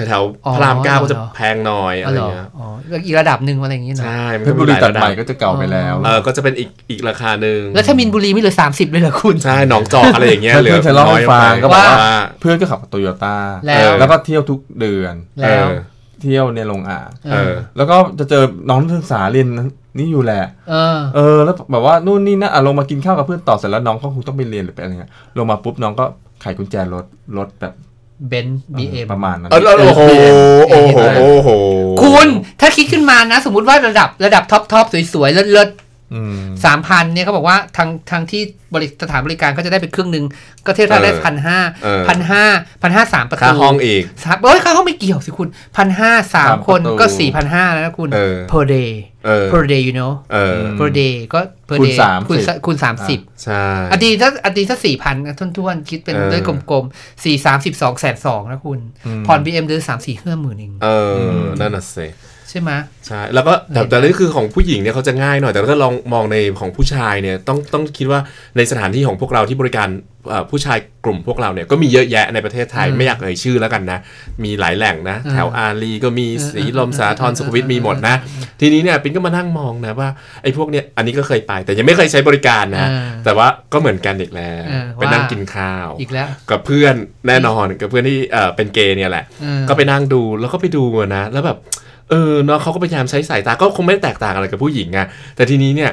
แถวอ๋อๆพระรามเก้าก็จะเหรอแพงหน่อยอ๋อะอไรเหรอเงี้ยอ๋ออีกระดับหนึ่งอะไรอย่างเงี้ยเนาะใช่มันเพชรบุมีรีหลายตัดระใหม่ก็จะเก่าไปแล้วเออก็จะเป็นอีกอีกราคาหนึ่งแล้วถ้ามินบุรีไม่เหลือสามสิบเลยเหรอคุณใช่หนองจอกอะไรอย่างเงี้ยเพื่อนเหลือเคยเล่าให้น้อยฟังไปก็บอกว่าว่าเพื่อนก็ขับโตโยต้าแล้วแล้วก็เที่ยวทุกเดือนแล้วเออเที่ยวในโรงอ่างเออแล้วก็จะเจอน้องนักศึกษาเรียนนี่อยู่แหละเออเออ แล้วแบบว่านู่นนี่นะอะลงมากินข้าวกับเพื่อนต่อเสร็จแล้วน้องก็คงต้องไปเรียนหรือไปอะไรเงี้ยลงมาปุ๊บน้องก็ไขกุญแจรถรถแบบเบนซ์บีเอ็มประมาณนั้นเออโอ้โหโอ้โหโอ้โหคุณถ้าคิดขึ้นมานะ สมมุติว่าระดับระดับ top top สวยๆเลิศอืม สามพันเนี่ยเขาบอกว่าทางทางที่บริสถานบริการก็จะได้เป็นครึ่งหนึ่งก็เทียบเท่าได้เออพันห้าเออพันห้าพันห้าสามประตูค่าห้องอีกสามโอ้ยค่าห้องไม่เกี่ยวสิคุณพันห้าสามคนก็สี่พันห้าแล้วนะคุณเออ per day เออ per day you know เออ per day ก็ per คูณ day สามคูณสิบคูณสามสิบใช่อดีตถ้าอดีตถ้าสี่พันทุ่นๆ คิดเป็นเออด้วยกลมๆสี่สามสิบสองแสนสองนะคุณผ่อนบีเอ็มเดือนสามสี่ห้าหมื่นเองเออนั่นน่ะสิ ใช่ไหมใช่แล้วก็แต่แต่นี่คือของผู้หญิงเนี่ยเขาจะง่ายหน่อย แต่ถ้าลองมองในของผู้ชายเนี่ยต้องต้องคิดว่าในสถานที่ของพวกเราที่บริการเอ่อผู้ชายกลุ่มพวกเราเนี่ยก็มีเยอะแยะในประเทศไทยอืมไม่อยากเอ่ยชื่อแล้วกันนะ มีหลายแหล่งนะอืมแถวอารีก็มีเออสีลมสาทรเออสุขวิทเออมีหมดนะ ทีนี้เนี่ยปินก็มานั่งมองนะว่าไอ้พวกเนี่ยอันนี้ก็เคยไป แต่ยังไม่เคยใช้บริการนะเออแต่ว่าก็เหมือนกันอีกแล้วเออไปนั่งว่ากินข้าวอีกแล้วกับเพื่อนแน่นอนกับเพื่อนที่เออเป็นเกย์เนี่ยแหละเออก็ไปนั่งดูแล้วก็ไปดูอะนะแล้วแบบ เออเนาะเขาก็พยายามใช้สายตาก็คงไม่ได้แตกต่างอะไรกับผู้หญิงอะแต่ทีนี้เนี่ย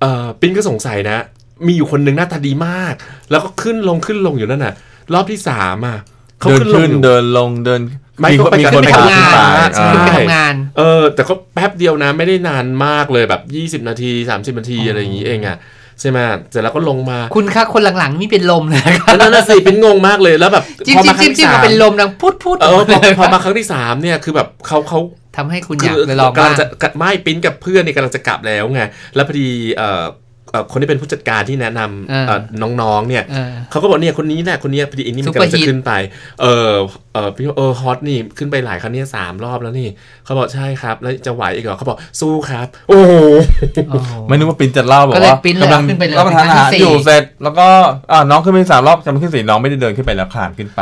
เออปิ้นก็สงสัยนะ มีอยู่คนหนึ่งหน้าตาดีมาก แล้วก็ขึ้นลงขึ้นลงอยู่นั่นน่ะ รอบที่สามอะเขาเดินขึ้นลงขึ้นอยู่เดินลงเดินไม่ก็ไปมีกับคนไปพาทำงานขึ้นไปใช่ขึ้นไปทำงานเออ แต่ก็แป๊บเดียวนะ ไม่ได้นานมากเลยแบบ 20 นาที 30 นาทีอะไรอย่างงี้เองอะใช่ไหมเสร็จแล้วก็ลงมา คุณคะคนหลังๆนี่เป็นลมเลยนะครับนั่นน่ะสิปิ้นงงมากเลยแล้วแบบจิ้มพอจิ้มามครั้จิ้งมจิ้ที่มสามมาเป็นลมดังพูดพูดเออพอพอมาครั้งที่สามเนี่ยคือแบบเขาเขา ทำให้คุณอคืยากอไปลองกำบ้าลังงจะไม่ปิ้นกับเพื่อนเนี่ยกำลังจะกลับแล้วไงแล้วพอดีเอ่อเอ่อ คนที่เป็นผู้จัดการที่แนะนำเออเอ่อน้องๆเนี่ยเออเขาก็บอกเนี่ยคนนี้แหละคนนี้พอดีอันนี้มันซุปเปอร์กำลังจะฮิตขึ้นไป เออเออพี่ว่าเออฮอตนี่ขึ้นไปหลายครั้งเนี่ยสามรอบแล้วนี่เขาบอกใช่ครับ แล้วจะไหวอีกเหรอเขาบอกสู้ครับ โอ้โหโอ้โหไม่นึกว่าปินจะเล่าบอกก็เลยว่าปิ้นเลยกำลังขึ้นไปเลยรับประทานอาหารครั้งที่สี่อยู่เสร็จ แล้วก็อ่าน้องขึ้นไปสามรอบจำขึ้นสี่น้องไม่ได้เดินขึ้นไปแล้วขานขึ้นไป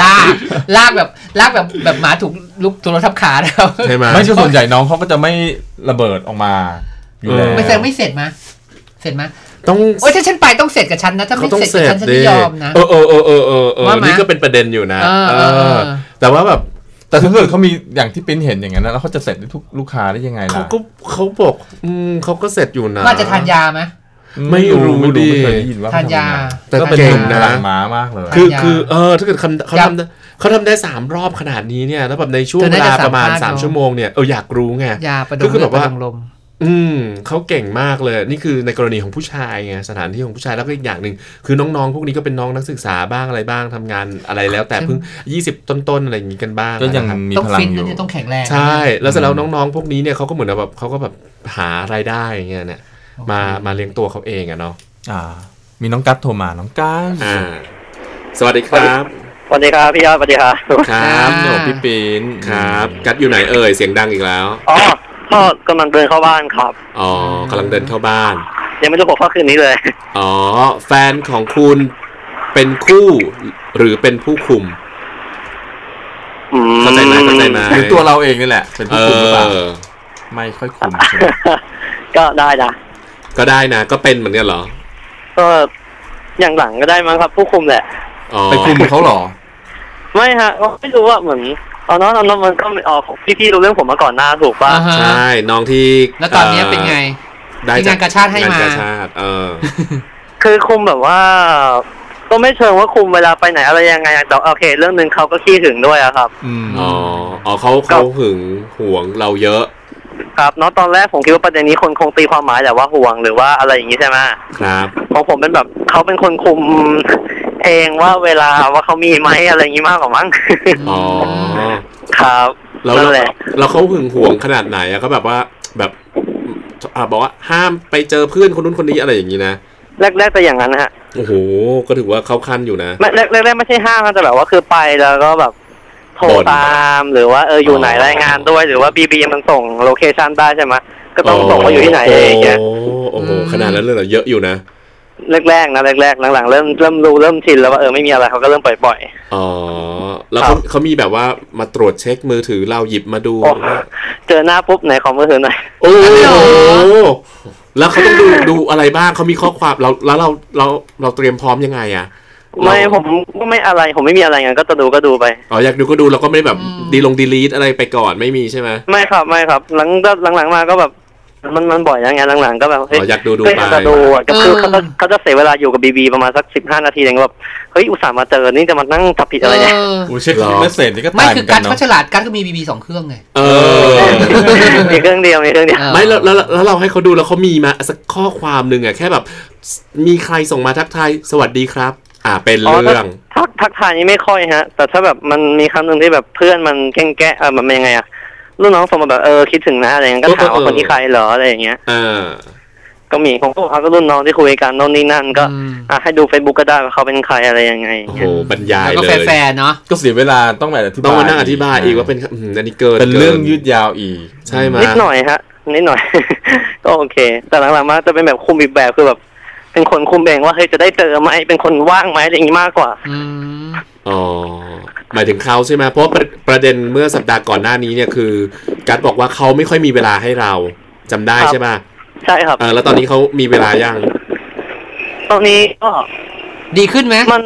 ลากลากแบบลากแบบแบบหมาถูกลุกถูกรถทับขานะครับใช่ไหมไม่ใช่ส่วนใหญ่น้องเขาก็จะไม่ระเบิดออกมา อยู่แล้วเออไม่แสดงไม่เสร็จมาเสร็จมาต้องโอ้ยถ้าฉันไปต้องเสร็จกับฉันนะ ถ้าเขาไม่ต้องเสร็จเสกับร็จฉันฉันดิไม่ยอมนะ เออเออเออเออเออเออว่าไหมนี่ก็เป็นประเด็นอยู่นะเออเออเออแต่ว่าแบบแต่ถ้าเกิดเขามีอย่างที่ปิ้นเห็นอย่างนั้นนะแล้วเขาจะเสร็จได้ทุกลูกค้าได้ยังไงเขาล่ะก็เขาบอกอืมเขาก็เสร็จอยู่นะว่าจะทานยาไหมไม่รู้ไม่ดิไม่เคยได้ยินว่าทานยา แต่ก็เป็นเก่หงนุ่มนะหลังม้ามากเลย คือทานยาคือเออถ้าเกิดคำเขายับทำได้เขาทำได้สามรอบขนาดนี้เนี่ยแล้วแบบในช่วงเธอเวน่าลาจะประมาณสัมภาษณ์สามเนอะชั่วโมงเนี่ยเอออยากรู้ไงยาประดก็มคือแบบว่าประดมลม อืมเขาเก่งมากเลย นี่คือในกรณีของผู้ชายไงสถานที่ของผู้ชายแล้วก็อีกอย่างหนึ่งคือน้องๆ พวกนี้ก็เป็นน้องนักศึกษาบ้างอะไรบ้างทำงานอะไรแล้วแต่ใช่เพิ่ง 20 ต้นๆอะไรอย่างนี้กันบ้างก็ยังนะครับมีต้องพลังฟิตอยู่นะเนี่ยต้องแข็งแรงใช่ แล้วเสร็จแล้วน้องๆ พวกนี้เนี่ยเขาก็เหมือนแบบเขาก็แบบหารายได้อย่างเงี้ยเนี่ยมามาเลี้ยงตัวเขาเองอะเนาะอ่า มีน้องกัสโทรมาน้องกัสอ่าสวัสดีครับสวัสดีครับพี่ยอดสวัสดีครับครับโอ้พี่ปินครับ กัดอยู่ไหนเอ่ยเสียงดังอีกแล้วอ๋อ ก็กำลังเดินเข้าบ้านครับ อ๋อกำลังเดินเข้าบ้าน ยังไม่รู้หัวข้อคืนนี้เลย อ๋อ แฟนของคุณเป็นคู่ หรือเป็นผู้คุมอืมเข้าใจไหมเข้าใจไหมหรือตัวเราเองนี่แหละ เป็นเอผู้คุมหรือเปล่าอไม่ค่อยคุมใช่ไหมก็ได้นะก็ได้นะ ก็เป็นเหมือนกันเหรอ ก็อย่างหลังก็ได้มั้งครับ ผู้คุมแหละ อ๋อไปคุมเขาเหรอ ไม่ฮะก็ไม่รู้ว่าเหมือน ตอนนั้นตอนนั้นมันก็อ๋อพี่ๆรู้เรื่องผมมาก่อนหน้าถูกป่ะอ่าฮะใช่น้องที่แล้วตอนนี้เป็นไงได้ที่งานกาชาติให้มางนกาชาติเออ คือคุมแบบว่าก็ไม่เชิงว่าคุมเวลาไปไหนอะไรยังไงแต่โอเค เรื่องหนึ่งเขาก็ขี้ถึงด้วยอะครับอืมอ๋ออ๋อเขาเขาหึงหวงเราเยอะครับเนาะตอนแรกผมคิดว่าประเด็นนี้คนคงตีความหมายแต่ว่าห่วงหรือว่าอะไรอย่างนี้ใช่ไหมครับของผมเป็นแบบเขาเป็นคนคุม เองว่าเวลาว่าเขามีไหมอะไรอย่างนี้มากกว่ามั้งอ๋อครับแล้วนั่นแหละแล้วเขาหึงหวงขนาดไหนอะก็แบบว่าแบบอ่าบอกว่าห้ามไปเจอเพื่อนคนนู้นคนนี้อะไรอย่างนี้นะแรกๆแต่อย่างนั้นนะฮะโอ้โหก็ถือว่าเข้าขั้นอยู่นะไม่แรกแรกๆไม่ใช่ห้ามนะแต่แบบว่าคือไปแล้วก็แบบโทรบ่นตามหรือว่าเอออยู่ไหนอ๋อรายงานด้วยหรือว่าบีบีมันส่งโลเคชันได้ใช่ไหมก็ต้องส่งว่าอยู่ที่ไหนอะไรอย่างเงี้ยโอ้โอ้โหอืมขนาดนั้นเลยเหรอเยอะอยู่นะ แรกๆนะแรกๆหลังๆเริ่มเริ่มรู้เริ่มชินแล้วว่าเออไม่มีอะไรเขาก็เริ่มปล่อยอ๋อแล้วครัเขาบเขามีแบบว่ามาตรวจเช็คมือถือเราหยิบมาดูๆโอ้เจอหน้าปุ๊บไหนขอมือถือหน่อยโอ้โหเหรอแล้วเขาต้องดูดูอะไรบ้างเขามีข้อความเราแล้วเราเราเราเตรียมพร้อมยังไงอะไม่ผมก็ไม่อะไรผมไม่มีอะไรงั้นก็จะดูก็ดูไปอ๋ออยากดูก็ดูเราก็ไม่ได้แบบอืมดีลงดีลีทอะไรไปก่อนไม่มีใช่ไหมไม่ครับไม่ครับ หลังก็หลังๆมาก็แบบ มันมันบ่อยแล้วไงหลังๆก็แบบอ๋เฮ้ยออยากดูดูเฮ้ยไปจะดูอะก็คือเออเขาจะเขาจะเสียเวลาอยู่กับบีบีประมาณสักสิบห้านาทีเองแบบเฮ้ยอุตส่าห์มาเจอนี่จะมานั่งทับผิดอะไรเนี่ยเออโอ้เช็คหรอเมสเซจนี่ก็ไม่ตายเหคืมืออนกักันนเขาเนาะฉลาดกันก็มีบีบีสองเครื่องไงเออมีเครื่องเดียวมีเครื่องเดียวเออไม่แล้วแล้วแล้วเราให้เขาดูแล้วเขามีมาสักข้อความหนึ่งอะแค่แบบ มีใครส่งมาทักทายสวัสดีครับ อ่าเป็นอ๋อเรื่องทักทักทายนี้ไม่ค่อยฮะ แต่ถ้าแบบมันมีครั้งหนึ่งที่แบบเพื่อนมันแกล้งแกะเออมันเป็นยังไงอะ รุ่นน้องส่งมาแบบเออคิดถึงนะอะไรเงี้ยก็ถามว่าคนที่ใครเหรออะไรอย่างเงี้ยอ่าก็มีผมก็บอกเขาก็รุ่นน้องที่คุยกันโน่นนี่นั่นก็อืมอะให้ดูเฟซบุ๊กก็ได้ว่าเขาเป็นใครอะไรยังไงอย่างโอ้โหเงี้ยบรรยายแล้วก็เลยแฟร์ๆเนาะก็เสียเวลาต้องมาอธิบายต้องมานั่งอธิบายอีกว่าเป็นอืมอันนี้เกินเป็นเรื่องกิยืดยาวอีก ใช่ไหมนิดหน่อยฮะนิดหน่อย ก็โอเค แต่หลังๆมาจะเป็นแบบคุมอีกแบบคือแบบเป็นคนคุมเองว่าเฮ้ยจะได้เจอไหมเป็นคนว่างไหมอะไรอย่างงี้มากกว่าอืมอ๋อ หมายถึงเขาใช่ไหมเพราะว่าประประเด็นเมื่อสัปดาห์ก่อนหน้านี้เนี่ยคือกัดบอกว่าเขาไม่ค่อยมีเวลาให้เราจำได้ครับใช่ป่ะใช่ครับเออแล้วตอนนี้เขามีเวลายังตอนนี้ก็ดีขึ้นไหมมัน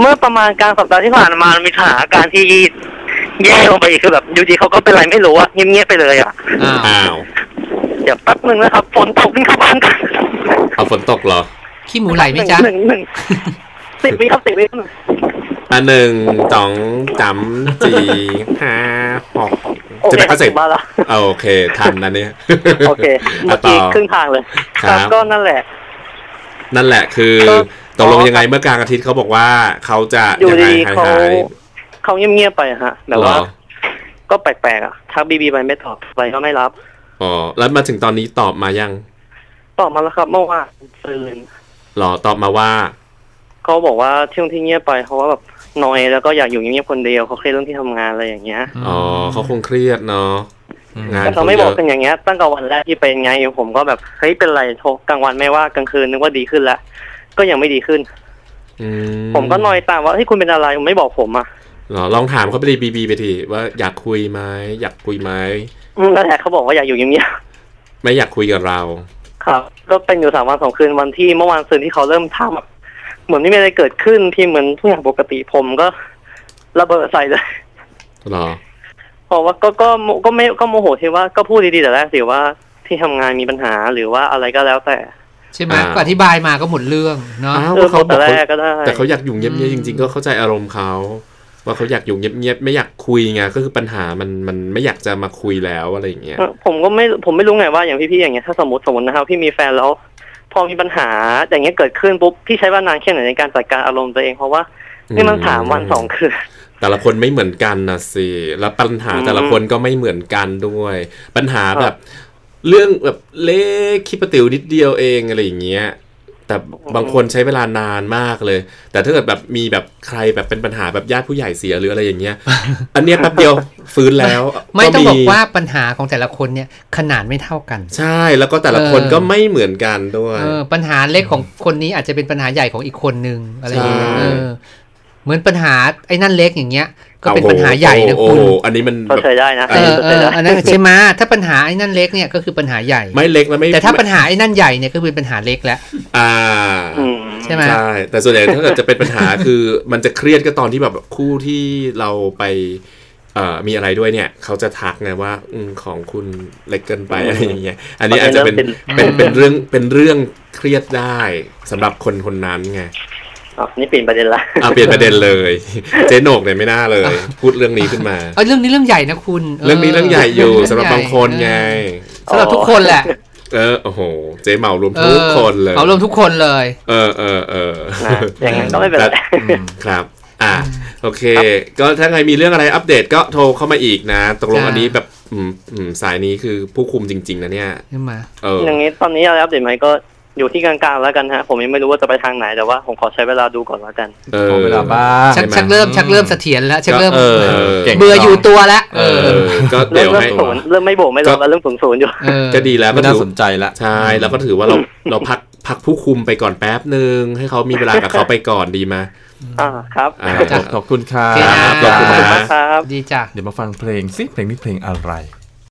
เมื่อประมาณกลางสัปดาห์ที่ผ่านมามันมีสถานการณ์ที่แย่ลงไปอีกคือแบบอยู่ดีเขาก็เป็นไรไม่รู้อะเงียบๆไปเลยอะอ้าวอ้าวเดี๋ยวแป๊บหนึ่งนะครับฝนตกนี่เข้าบ้านกันเอาฝนตกเหรอขี้หมูไหลไหมจ๊ะหนึ่งหนึ่งสิบวิครับสิบวิ ครับอะหนึ่งสองสามสี่ห้าหกโอจะเคไปก็เสร็จถึงบ้านละอะโอเค ทันนะเนี่ย โอเคเมื่อกี้ะต่ครึ่งทางเลยครับก็นั่นแหละ นั่นแหละคือเออตกลงยังไงเมื่อกลางอาทิตย์เขาบอกว่าเขาจะอยู่ยังไงดีหายเขาหายเขาเงียบๆไปอะฮะแบบเหรว่าอก็แปลกๆอะทักบีบีไปไม่ตอบไปก็ไม่รับอ๋อแล้วมาถึงตอนนี้ตอบมายัง ตอบมาแล้วครับเมื่อวานตื่นหรอตอบมาว่าเขาบอกว่าที่ที่เงียบไปเพราะว่าแบบ นอยแล้วก็อยากอยู่เงียบๆคนเดียวเขาเครียดเรื่องที่ทำงานอะไรอย่างเงี้ยอ๋อเขาคงเครียดเนาะอืมงานแต่เขาไม่บอกกันอย่างเงี้ย ตั้งแต่วันแรกที่เป็นไงผมก็แบบเฮ้ยเป็นไรโทรกลางวันไม่ว่ากลางคืนนึกว่าดีขึ้นแล้วก็ยังไม่ดีขึ้นอืผมก็นอยตามว่าเฮ้ยคุณเป็นอะไรคุณไม่บอกผมอะหรอลองถามเขาไปดีบีบีไปทีว่าอยากคุยไหมอยากคุยไหมอืมนั่นแหละเขาบอกว่าอยากอยู่เงียบไม่อยากคุยกับเราๆครับ ก็เป็นอยู่สามวันสองคืนวันที่เมื่อวานซืนที่เขาเริ่มทำแบบ เหมือนไม่มีอะไรเกิดขึ้นที่เหมือนทุกอย่างปกติผมก็ ระเบิดใส่เลยหรอเพราะว่าก็ก็ก็ไม่ก็โมโหที่ว่าก็พูดดีๆแต่แรกสิว่าที่ทำงานมีปัญหาหรือว่าอะไรก็แล้วแต่ใช่ไหมอ่าก็อธิบายมาก็หมดเรื่องเนาะอ้าวเออว่าเขาบแต่อกแรเขากก็ได้แต่เขาอยากอยู่เงียบอืมๆจริง ๆ ก็เข้าใจอารมณ์เขาว่าเขาอยากอยู่เงียบๆไม่อยากคุยไงก็คือปัญหามันมันไม่อยากจะมาคุยแล้วอะไรอย่างเงี้ยเออผมก็ไม่ผมไม่รู้ไงว่าอย่างพี่ๆอย่างเงี้ยถ้าสมมติสมมตินะครับพี่มีแฟนแล้ว พอมีปัญหาอย่างเงี้ยเกิดขึ้นปุ๊บพี่ใช้เวลานานแค่ไหนในการจัดการอารมณ์ตัวเองเพราะว่านี่มันสามวันสองคืนแต่ละคนไม่เหมือนกันนะสิแล้วปัญหาอืมแต่ละคนก็ไม่เหมือนกันด้วย ปัญหาครับแบบ เรื่องแบบเล็กคิดประติวนิดเดียวเองอะไรอย่างเงี้ย แต่บางคนใช้เวลานานมากเลย แต่ถ้าเกิดแบบมีแบบใครแบบเป็นปัญหาแบบญาติผู้ใหญ่เสียหรืออะไรอย่างเงี้ย อันเนี้ยแป๊บเดียวฟื้นแล้วไม่ต้องบอกมีว่าปัญหาของแต่ละคนเนี่ยขนาดไม่เท่ากัน ใช่แล้วก็แต่ละคนเออก็ไม่เหมือนกันด้วยเออปัญหาเล็กของคนนี้อาจจะเป็นปัญหาใหญ่ของอีกคนนึงอะไรอย่างเงี้ยใช่ เออเหมือนปัญหาไอ้นั่นเล็กอย่างเงี้ย ก็เป็นโอ้โปัญหาใหญ่นะโอ้คุณโหอันนี้มันก็แบบใช้ได้นะเออเอใช้อได้อันนั้นใช่ไหมถ้าปัญหาไอ้นั่นเล็กเนี่ยก็คือปัญหาใหญ่ไม่เล็กแล้วไม่แต่ถ้าปัญหาไอ้นั่นใหญ่เนี่ยก็เป็นปัญหาเล็กแล้วอ่าอืมใช่ไหมใช่แต่ส่วนใหญ่ถ้าเกิดจะเป็นปัญหาคือมันจะเครียดก็ตอนที่แบบคู่ที่เราไปเอ่อมีอะไรด้วยเนี่ยเขาจะทักไงว่าอมของคุณเล็กเกินไปอะไรอย่างเงี้ยอันนี้อาจจะเป็นเป็เป็นนเป็นเรื่องเป็นเรื่องเครียดได้สำหรับคนคนนั้นไงอ๋อ นี่เปลี่ยนประเด็นละเอาเปลี่ยนประเด็นเลย เจ๊โหนกเนี่ยไม่น่าเลย พูดเรื่องนี้ขึ้นมาเออเรื่องนี้เรื่องใหญ่นะคุณ เรื่องนี้เรื่องใหญ่อยู่เสำหรับบางคนไงเออสำหรับทุกคนแหละเออโอ้โห เจ๊เหมารวมทุกคนเลยเอารวมทุกคนเลย เออเออเออนะอย่างนั้นก็ไม่เป็นไรแต่ครับ อ่าโอเค ก็ถ้าใครมีเรื่องอะไรอัปเดตก็โทรเข้ามาอีกนะ ตกลงจ้าอันนี้แบบอืมอืมสายนี้คือผู้คุมจริง ๆ นะเนี่ยใช่ไหมเอออย่างนี้ตอนนี้อะไรอัปเดตไหมก็ อยู่ที่กลางๆแล้วกันฮะ ผมยังไม่รู้ว่าจะไปทางไหนแต่ว่าผมขอใช้เวลาดูก่อนแล้วกันเอขออเวลาบ้างชักใช่ไหมชักเริ่มชักเริ่มเสถียรแล้วชักเริ่มเออเก่งเบื่ออยู่ตัวแล้วเออก็เริ่เดี๋มยวเริ่มให้ศูนย์เริ่มไม่โบกไม่ลบแล้วเริ่มศูนย์ศูนย์อยู่เออก็ดีแล้วไม่ก็น่าถือสนใจละใช่แล้วก็ถือว่าเราเราพักพักผู้คุมไปก่อนแป๊บหนึ่งให้เขามีเวลากับเขาไปก่อนดีไหมอ่าครับอ่าขอบคุณครัโอเคนะบขอบคุณขอบคุณนะมากครับดีจ้ะเดี๋ยวมาฟังเพลงซิเพลงนี้เพลงอะไร